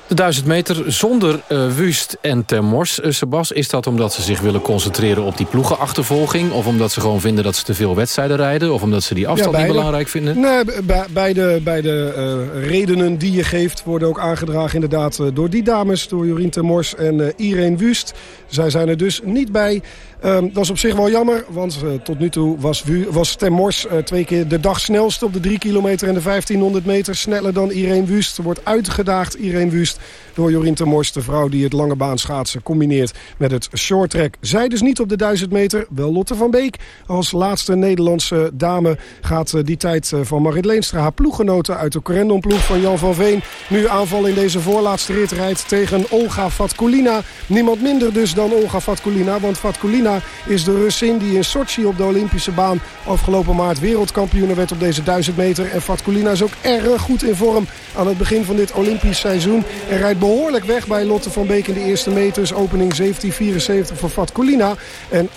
De 1000 meter zonder eh, Wust en Termors. Uh, Sebas, is dat omdat ze zich willen concentreren op die ploegenachtervolging? Of omdat ze gewoon vinden dat ze te veel wedstrijden rijden? Of omdat ze die afstand niet belangrijk vinden? Nee, be- beide, beide eh, redenen die je geeft worden ook aangedragen inderdaad eh, door die dames. Door Jorien Termors en eh, Irene Wust. Zij zijn er dus niet bij. Ehm, dat is op zich wel jammer, want eh, tot nu toe was, Wu- was Termors eh, twee keer de dag snelste op de 3 kilometer en de 1500 meter. Sneller dan Irene Wust. Wordt uitgedaagd Irene Wust door Jorien Termors, de vrouw die het lange baan schaatsen combineert met het short track. Zij dus niet op de 1000 meter, wel Lotte van Beek. Als laatste Nederlandse dame gaat eh, die tijd eh, van Marit Leenstra, haar ploeggenoten uit de Corendon-ploeg van Jan van Veen. Nu aanval in deze voorlaatste rit rijdt tegen Olga Vatkulina. Niemand minder dus dan Olga Vatkulina, want Vatkulina is de Russin die in Sochi op de Olympische baan afgelopen maart wereldkampioen werd op deze 1000 meter. En Vatkulina is ook erg goed in vorm aan het begin van dit Olympisch seizoen. En rijdt behoorlijk weg bij Lotte van Beek in de eerste meters. Opening 17.74 voor Fat Colina. En 18.41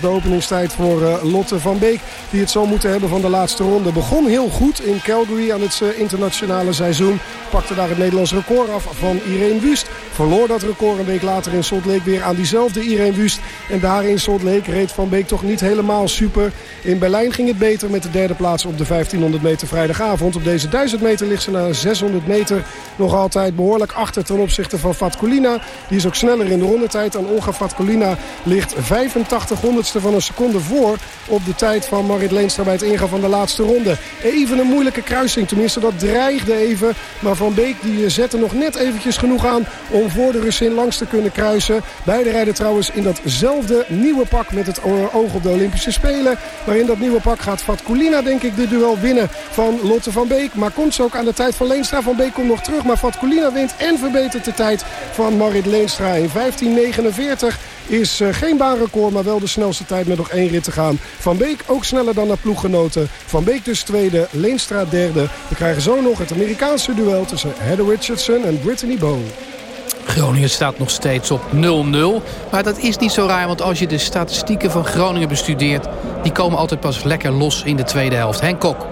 de openingstijd voor uh, Lotte van Beek. Die het zo moeten hebben van de laatste ronde. Begon heel goed in Calgary aan het uh, internationale seizoen. Pakte daar het Nederlands record af van Irene Wust. Verloor dat record een week later in Salt Lake weer aan diezelfde Irene Wust. En daar in Salt Lake reed Van Beek toch niet helemaal super. In Berlijn ging het beter met de derde plaats op de 1500 meter vrijdagavond. Op deze 1000 meter ligt ze na 600 meter nog behoorlijk achter ten opzichte van Fatkulina. Die is ook sneller in de rondetijd. En Olga Fatkulina ligt 85 honderdste van een seconde voor op de tijd van Marit Leenstra bij het ingaan van de laatste ronde. Even een moeilijke kruising, tenminste dat dreigde even. Maar Van Beek die zette nog net eventjes genoeg aan om voor de Russin langs te kunnen kruisen. Beide rijden trouwens in datzelfde nieuwe pak met het oog op de Olympische Spelen. Maar in dat nieuwe pak gaat Fatkulina denk ik de duel winnen van Lotte van Beek. Maar komt ze ook aan de tijd van Leenstra. Van Beek komt nog terug, maar Fatkulina wint en verbetert de tijd van Marit Leenstra. In 15.49 is uh, geen baanrecord, maar wel de snelste tijd met nog één rit te gaan. Van Beek ook sneller dan haar ploeggenoten. Van Beek dus tweede, Leenstra derde. We krijgen zo nog het Amerikaanse duel tussen Heather Richardson en Brittany Bowe. Groningen staat nog steeds op 0-0. Maar dat is niet zo raar, want als je de statistieken van Groningen bestudeert... die komen altijd pas lekker los in de tweede helft. Henk Kok.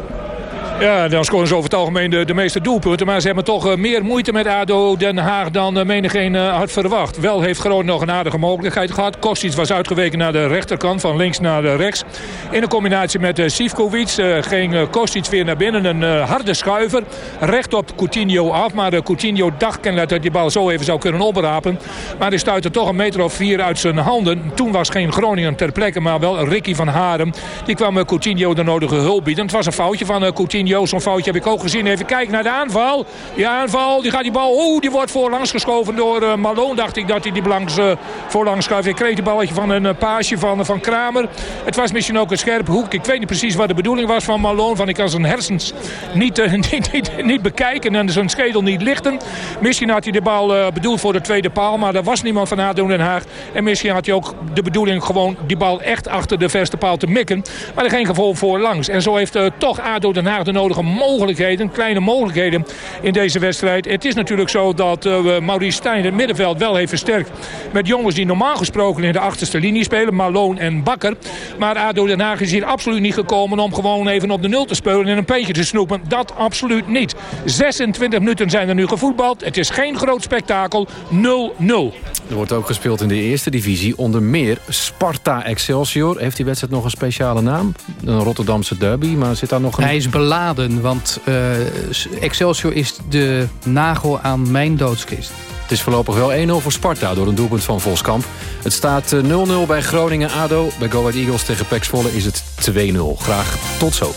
Ja, dan scoren ze over het algemeen de, de meeste doelpunten. Maar ze hebben toch uh, meer moeite met ADO Den Haag dan uh, menigeen uh, had verwacht. Wel heeft Groningen nog een aardige mogelijkheid gehad. Kostic was uitgeweken naar de rechterkant, van links naar rechts. In een combinatie met Sivkovic ging Kostic weer naar binnen. Een harde schuiver, recht op Coutinho af. Maar Coutinho dacht kennelijk dat die bal zo even zou kunnen oprapen. Maar hij stuitte toch een meter of vier uit zijn handen. Toen was geen Groningen ter plekke, maar wel Ricky van Haren. Die kwam Coutinho de nodige hulp bieden. Het was een foutje van Coutinho. Zo'n foutje heb ik ook gezien. Even kijken naar de aanval. Die aanval, die gaat die bal... Oeh, die wordt voorlangs geschoven door uh, Malone. Dacht ik dat hij die langs, uh, voorlangs schuift. Ik kreeg die balletje van een uh, paasje van, van Kramer. Het was misschien ook een scherpe hoek. Ik weet niet precies wat de bedoeling was van Malone. Van ik kan zijn hersens niet, niet, niet, niet, bekijken en zijn schedel niet lichten. Misschien had hij de bal bedoeld voor de tweede paal. Maar er was niemand van ADO Den Haag. En misschien had hij ook de bedoeling gewoon die bal echt achter de verste paal te mikken. Maar er ging gewoon voorlangs. En zo heeft toch ADO Den Haag de nodige mogelijkheden, kleine mogelijkheden in deze wedstrijd. Het is natuurlijk zo dat uh, Maurice Stijn het middenveld wel heeft versterkt met jongens die normaal gesproken in de achterste linie spelen. Malone en Bakker. Maar ADO Den Haag is hier absoluut niet gekomen om gewoon even op de nul te spelen en een peentje te snoepen. Dat absoluut niet. 26 minuten zijn er nu gevoetbald. Het is geen groot spektakel. 0-0. Er wordt ook gespeeld in de eerste divisie. Onder meer Sparta Excelsior. Heeft die wedstrijd nog een speciale naam? Een Rotterdamse derby, maar zit daar nog een... Hij is beladen, want uh, Excelsior is de nagel aan mijn doodskist. Het is voorlopig wel 1-0 voor Sparta door een doelpunt van Volskamp. Het staat 0-0 bij Groningen-ADO. Bij Go Ahead Eagles tegen Pek Zwolle is het 2-0. Graag tot zo.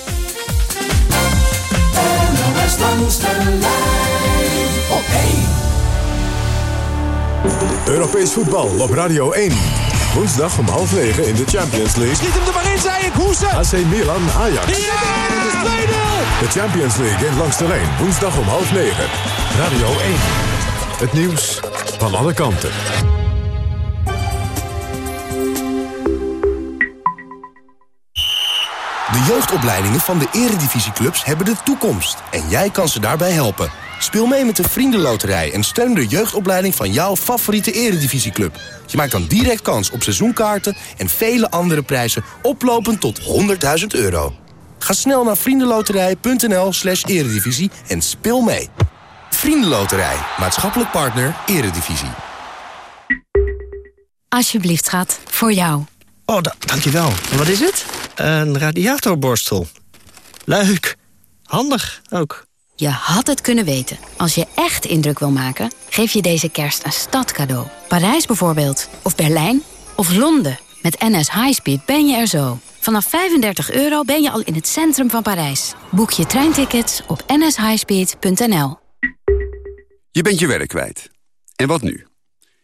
Europees voetbal op Radio 1. Woensdag om half negen in de Champions League. Schiet hem er maar in, zei ik. Hoesen. AC Milan, Ajax. Ja, De Champions League in langs de lijn. Woensdag om half negen. Radio 1. Het nieuws van alle kanten. De jeugdopleidingen van de eredivisieclubs hebben de toekomst. En jij kan ze daarbij helpen. Speel mee met de Vriendenloterij en steun de jeugdopleiding van jouw favoriete eredivisieclub. Je maakt dan direct kans op seizoenkaarten en vele andere prijzen oplopend tot 100.000 euro. Ga snel naar vriendenloterij.nl slash eredivisie en speel mee. Vriendenloterij, maatschappelijk partner, eredivisie. Alsjeblieft, schat. Voor jou. Oh, dankjewel. En wat is het? Een radiatorborstel. Leuk. Handig ook. Je had het kunnen weten. Als je echt indruk wil maken, geef je deze kerst een stadcadeau. Parijs bijvoorbeeld. Of Berlijn. Of Londen. Met NS Highspeed ben je er zo. Vanaf 35 euro ben je al in het centrum van Parijs. Boek je treintickets op nshighspeed.nl. Je bent je werk kwijt. En wat nu?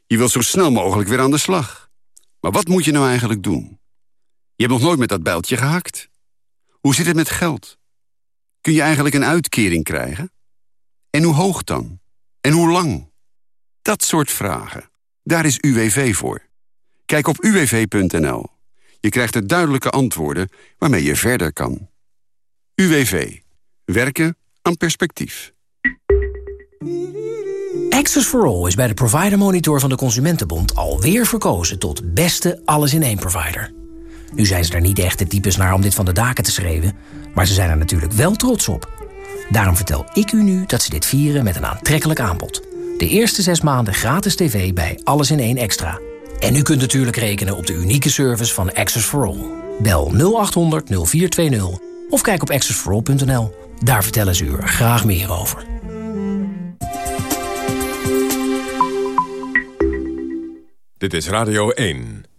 Je wilt zo snel mogelijk weer aan de slag. Maar wat moet je nou eigenlijk doen? Je hebt nog nooit met dat bijltje gehakt. Hoe zit het met geld? Kun je eigenlijk een uitkering krijgen? En hoe hoog dan? En hoe lang? Dat soort vragen. Daar is UWV voor. Kijk op uwv.nl. Je krijgt er duidelijke antwoorden waarmee je verder kan. UWV. Werken aan perspectief. Access for All is bij de Provider Monitor van de Consumentenbond alweer verkozen tot beste alles-in-één provider. Nu zijn ze er niet echt de types naar om dit van de daken te schreeuwen, maar ze zijn er natuurlijk wel trots op. Daarom vertel ik u nu dat ze dit vieren met een aantrekkelijk aanbod. De eerste zes maanden gratis tv bij Alles in één Extra. En u kunt natuurlijk rekenen op de unieke service van Access for All. Bel 0800 0420 of kijk op accessforall.nl. Daar vertellen ze u er graag meer over. Dit is Radio 1.